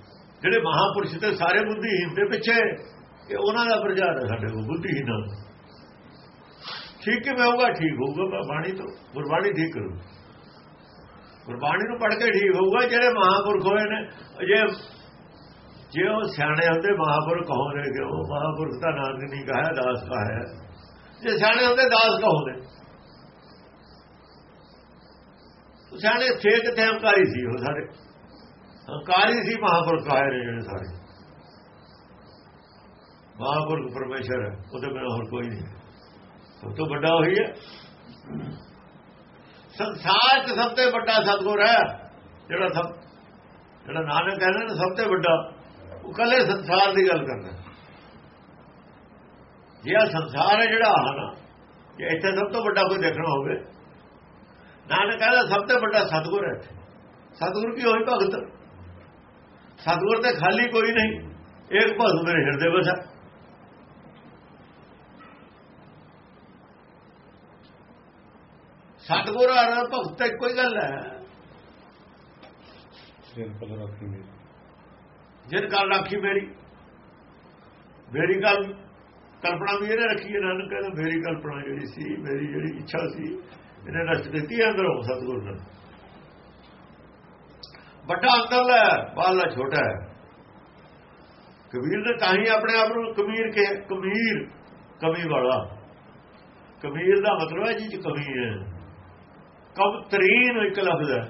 ਜਿਹੜੇ ਮਹਾਪੁਰਸ਼ ਤੇ ਸਾਰੇ ਬੁੱਧੀਹੀਨ ਦੇ ਪਿੱਛੇ, ਇਹ ਉਹਨਾਂ ਦਾ ਪ੍ਰਚਾਰ ਹੈ ਸਾਡੇ ਕੋਲ ਬੁੱਧੀਹੀਨ ਠੀਕ ਕਿਵੇਂ ਹੋਊਗਾ? ਠੀਕ ਹੋਊਗਾ, ਬਾਣੀ ਤੋਂ ਗੁਰਬਾਣੀ ਠੀਕ ਕਰੂ ਗੁਰਬਾਣੀ ਨੂੰ ਪੜ੍ਹ ਕੇ ਠੀਕ ਹੋਊਗਾ, ਜਿਹੜੇ ਮਹਾਪੁਰਖ ਹੋਏ ਨੇ। ਜੇ ਜੇ ਉਹ ਸਿਆਣੇ ਹੁੰਦੇ, ਮਹਾਪੁਰਖ ਹੋਣੇ ਕਿ ਉਹ ਮਹਾਪੁਰਖ ਦਾ ਨਾਮ ਨਹੀਂ ਕਹਾਇਆ ਦਾਸ ਕਹਾਇਆ ਜੇ ਸਿਆਣੇ ਹੁੰਦੇ, ਦਾਸ ਕਹੋਗੇ ਸਿਆਣੇ ਥੇ ਕਿਤੇ ਹੰਕਾਰੀ ਸੀ ਉਹ ਸਾਰੇ। ਹੰਕਾਰੀ ਸੀ, ਮਹਾਪੁਰਖ ਆਏ ਨੇ ਜਿਹੜੇ ਸਾਰੇ। ਮਹਾਪੁਰਖ ਪਰਮੇਸ਼ਰ ਹੈ, ਉਹਦੇ ਬਿਨਾਂ ਹੋਰ ਕੋਈ ਨਹੀਂ। ਸਭ ਤੋਂ ਵੱਡਾ ਉਹੀ ਹੈ। ਸੰਸਾਰ 'ਚ ਸਭ ਤੋਂ ਵੱਡਾ ਸਤਗੁਰ ਹੈ, ਜਿਹੜਾ ਸਭ ਜਿਹੜਾ ਨਾਨਕ ਕਹਿੰਦਾ ਨਾ, ਸਭ ਤੋਂ ਵੱਡਾ। ਉਹ ਕੱਲੇ ਸੰਸਾਰ ਦੀ ਗੱਲ ਕਰਦਾ ਜੇ ਆ ਸੰਸਾਰ ਹੈ ਜਿਹੜਾ ਆ ਨਾ, ਜੇ ਇੱਥੇ ਸਭ ਤੋਂ ਵੱਡਾ ਕੋਈ ਦੇਖਣਾ ਹੋਵੇ, ਨਾਨਕ ਕਹਿੰਦਾ ਸਭ ਤੋਂ ਵੱਡਾ ਸਤਗੁਰ ਹੈ ਸਤਗੁਰ ਕੀ ਹੋਈ ਭਗਤ? ਸਤਗੁਰ ਤੇ ਖਾਲੀ ਕੋਈ ਨਹੀਂ। ਇੱਕ ਭਗਤ ਮੇਰੇ ਹਿਰਦੇ ਵਿੱਚ ਹੈ ਸਤਗੁਰ ਔਰ ਭਗਤ ਤਾਂ ਹੀ ਗੱਲ ਹੈ। ਜਿਨ ਪਲ ਰੱਖੀ ਮੇਰੀ। ਜਿਨ ਗੱਲ ਰੱਖੀ ਮੇਰੀ ਮੇਰੀ ਗੱਲ ਕਲਪਨਾ ਵੀ ਇਹਨੇ ਰੱਖੀ ਹੈ ਨਾਨਕ ਕਹਿੰਦਾ ਮੇਰੀ ਕਲਪਨਾ ਜਿਹੜੀ ਸੀ ਮੇਰੀ ਜਿਹੜੀ ਇੱਛਾ ਸੀ ਇਹਨੇ ਨਸ਼ਟ ਦਿੱਤੀ ਹੈ ਅੰਦਰੋਂ ਸਤਗੁਰ ਨੇ ਵੱਡਾ ਅੰਦਰਲਾ ਹੈ ਬਾਹਰਲਾ ਛੋਟਾ ਹੈ। ਕਬੀਰ ਨੇ ਤਾਂ ਹੀ ਆਪਣੇ ਆਪ ਨੂੰ ਕਬੀਰ ਕਿਹਾ ਕਬੀਰ ਕਮੀ ਵਾਲਾ। ਕਬੀਰ ਦਾ ਮਤਲਬ ਹੈ ਜੀ ਕਮੀ ਹੈ। ਕਬ ਤਰੀਨ ਇੱਕ ਲਫ਼ਜ਼ ਹੈ।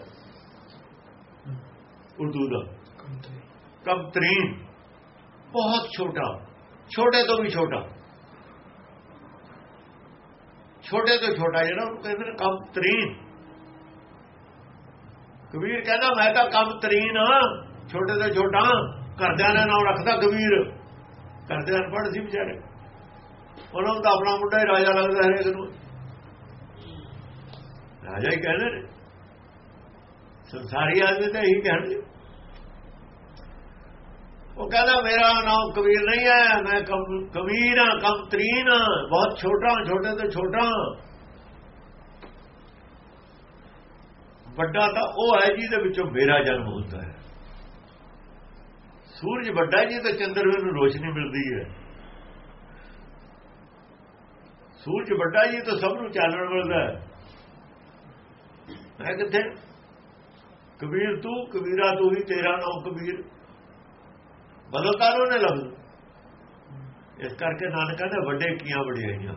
ਉਰਦੂ ਦਾ। ਕਬ ਤਰੀਨ। ਬਹੁਤ ਛੋਟਾ। ਛੋਟੇ ਤੋਂ ਵੀ ਛੋਟਾ। ਛੋਟੇ ਤੋਂ ਛੋਟਾ ਜਿਹੜਾ ਉਹ ਕਹਿੰਦੇ ਨੇ ਕਮ ਤਰੀਨ। ਕਬੀਰ ਕਹਿੰਦਾ ਮੈਂ ਤਾਂ ਕੰਮ ਤਰੀਨ ਹਾਂ ਛੋਟੇ ਤੋਂ ਛੋਟਾ ਘਰਦਿਆਂ ਦਾ ਨਾਮ ਰੱਖਦਾ ਕਬੀਰ। ਘਰਦੇ ਅਨਪੜ੍ਹ ਸੀ ਵਿਚਾਰੇ। ਉਹਨਾਂ ਨੂੰ ਤਾਂ ਆਪਣਾ ਮੁੰਡਾ ਹੀ ਰਾਜਾ ਲੱਗਦਾ ਹਰੇਕ ਨੂੰ। ਰਾਜਾ ਹੀ ਕਹਿੰਦੇ ਨੇ। ਸੰਸਾਰੀ ਆਦਮੀ ਤਾਂ ਇਹੀ ਕਹਿਣਗੇ ਉਹ ਕਹਿੰਦਾ ਮੇਰਾ ਨਾਮ ਕਬੀਰ ਨਹੀਂ ਹੈ ਮੈਂ ਕਬੀਰ ਹਾਂ ਕਮ ਤਰੀਨ ਹਾਂ, ਬਹੁਤ ਛੋਟਾ ਛੋਟੇ ਤੋਂ ਛੋਟਾ। ਵੱਡਾ ਤਾਂ ਉਹ ਹੈ ਜਿਹਦੇ ਵਿੱਚੋਂ ਮੇਰਾ ਜਨਮ ਹੁੰਦਾ ਹੈ। ਸੂਰਜ ਵੱਡਾ ਜੀ ਤੇ ਚੰਦਰ ਨੂੰ ਰੋਸ਼ਨੀ ਮਿਲਦੀ ਹੈ। ਸੂਰਜ ਵੱਡਾ ਜੀ ਤਾਂ ਸਭ ਨੂੰ ਚਾਨਣ ਮਿਲਦਾ ਹੈ। ਮੈਂ ਕਿੱਥੇ? ਕਬੀਰ ਤੂੰ, ਕਬੀਰਾ ਤੂੰ ਹੀ, ਤੇਰਾ ਨਾਮ ਕਬੀਰ। ਬਦਲਤਾ ਉਹਨੇ ਲਫ਼ਜ਼। ਇਸ ਕਰਕੇ ਨਾਨਕ ਕਹਿੰਦਾ ਵੱਡੇ ਕੀਆਂ ਵਡਿਆਈਆਂ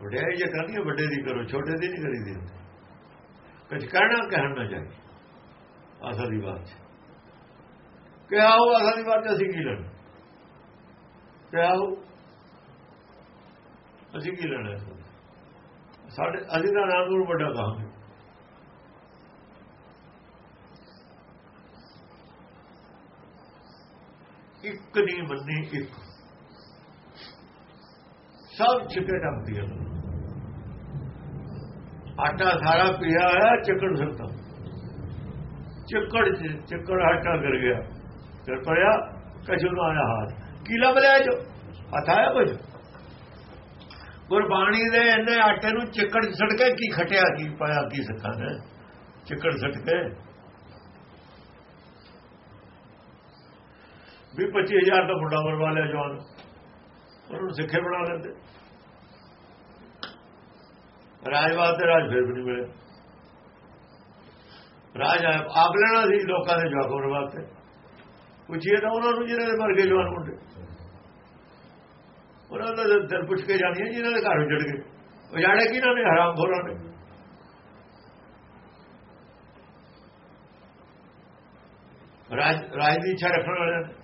ਵਡਿਆਈ ਜੇ ਕਰਨੀ ਹੈ ਵੱਡੇ ਦੀ ਕਰੋ, ਛੋਟੇ ਦੀ ਨਹੀਂ ਕਰੀਦੀ। ਕੁਝ ਕਹਿਣਾ ਕਹਿਣ ਨਾ ਚਾਹੀਏ ਅਸਲ ਦੀ ਬਾਤ ਹੈ ਕਿਹਾ ਉਹ ਅਸਲ ਦੀ ਬਾਤ 'ਚ ਅਸੀਂ ਕੀ ਲੈਣਾ? ਕਿਹਾ ਉਹ ਅਸੀਂ ਕੀ ਲੈਣਾ ਸਾਡੇ, ਅਸੀਂ ਤਾਂ ਨਾਮ ਨੂੰ ਵੱਡਾ ਕਹਾਂਗੇ ਇੱਕ ਨਹੀਂ ਮੰਨੀ ਇੱਕ। ਸਭ ਛਿਪੇ ਡੱਬਦੀ ਹੈ। ਆਟਾ ਸਾਰਾ ਪਿਆ ਹੈ ਚੱਕੜ ਸਕਦਾ ਚੱਕੜ ਚ ਆਟਾ ਗਿਰ ਗਿਆ। ਫਿਰ ਪਿਆ ਕਸ਼ੂ ਨੂੰ ਆਇਆ ਹਾਥ। ਕੀ ਲੱਭ ਲਿਆ ਜੋ? ਹੱਥ ਆਇਆ ਕੁਝ ਗੁਰਬਾਣੀ ਦੇ ਇਹਨੇ ਆਟੇ ਨੂੰ ਚੱਕੜ ਚ ਸੜ ਕੇ ਕੀ ਖਟਿਆ, ਕੀ ਪਾਇਆ, ਕੀ ਸਿੱਖਾਂ ਨੇ? ਚੱਕੜ ਸੜ ਕੇ। ਵੀ 25000 ਦਾ ਮੁੰਡਾ ਮਰਵਾ ਲਿਆ ਜਵਾਨ। ਉਹਨੂੰ ਸਿੱਖੇ ਬਣਾ ਲੈਂਦੇ। ਰਾਜਵਾਦ ਤੇ ਰਾਜ ਫਿਰ ਵੀ ਨਹੀਂ ਮਿਲੇ। ਰਾਜ ਆਪ ਲੈਣਾ ਸੀ ਲੋਕਾਂ ਦੇ ਜਵਾਬ ਹੋਣ ਵਾਸਤੇ। ਪੁੱਛੀਏ ਤਾਂ ਉਹਨਾਂ ਨੂੰ ਜਿਹਨਾਂ ਦੇ ਮਰ ਗਏ ਜਵਾਨ ਮੁੰਡੇ। ਉਹਨਾਂ ਦਾ ਦਿਲ ਪੁੱਛ ਕੇ ਜਾਣੀਏ ਜਿਹਨਾਂ ਦੇ ਘਰ ਉਜੜ ਗਏ। ਉਹ ਜਾਣੇ ਕਿ ਇਹਨਾਂ ਨੇ? ਹਰਾਮ ਖੋਰਾਂ ਨੇ। ਰਾਜ ਰਾਜ ਦੀ ਇੱਛਾ ਰੱਖਣ ਵਾਲਿਆਂ ਨੇ।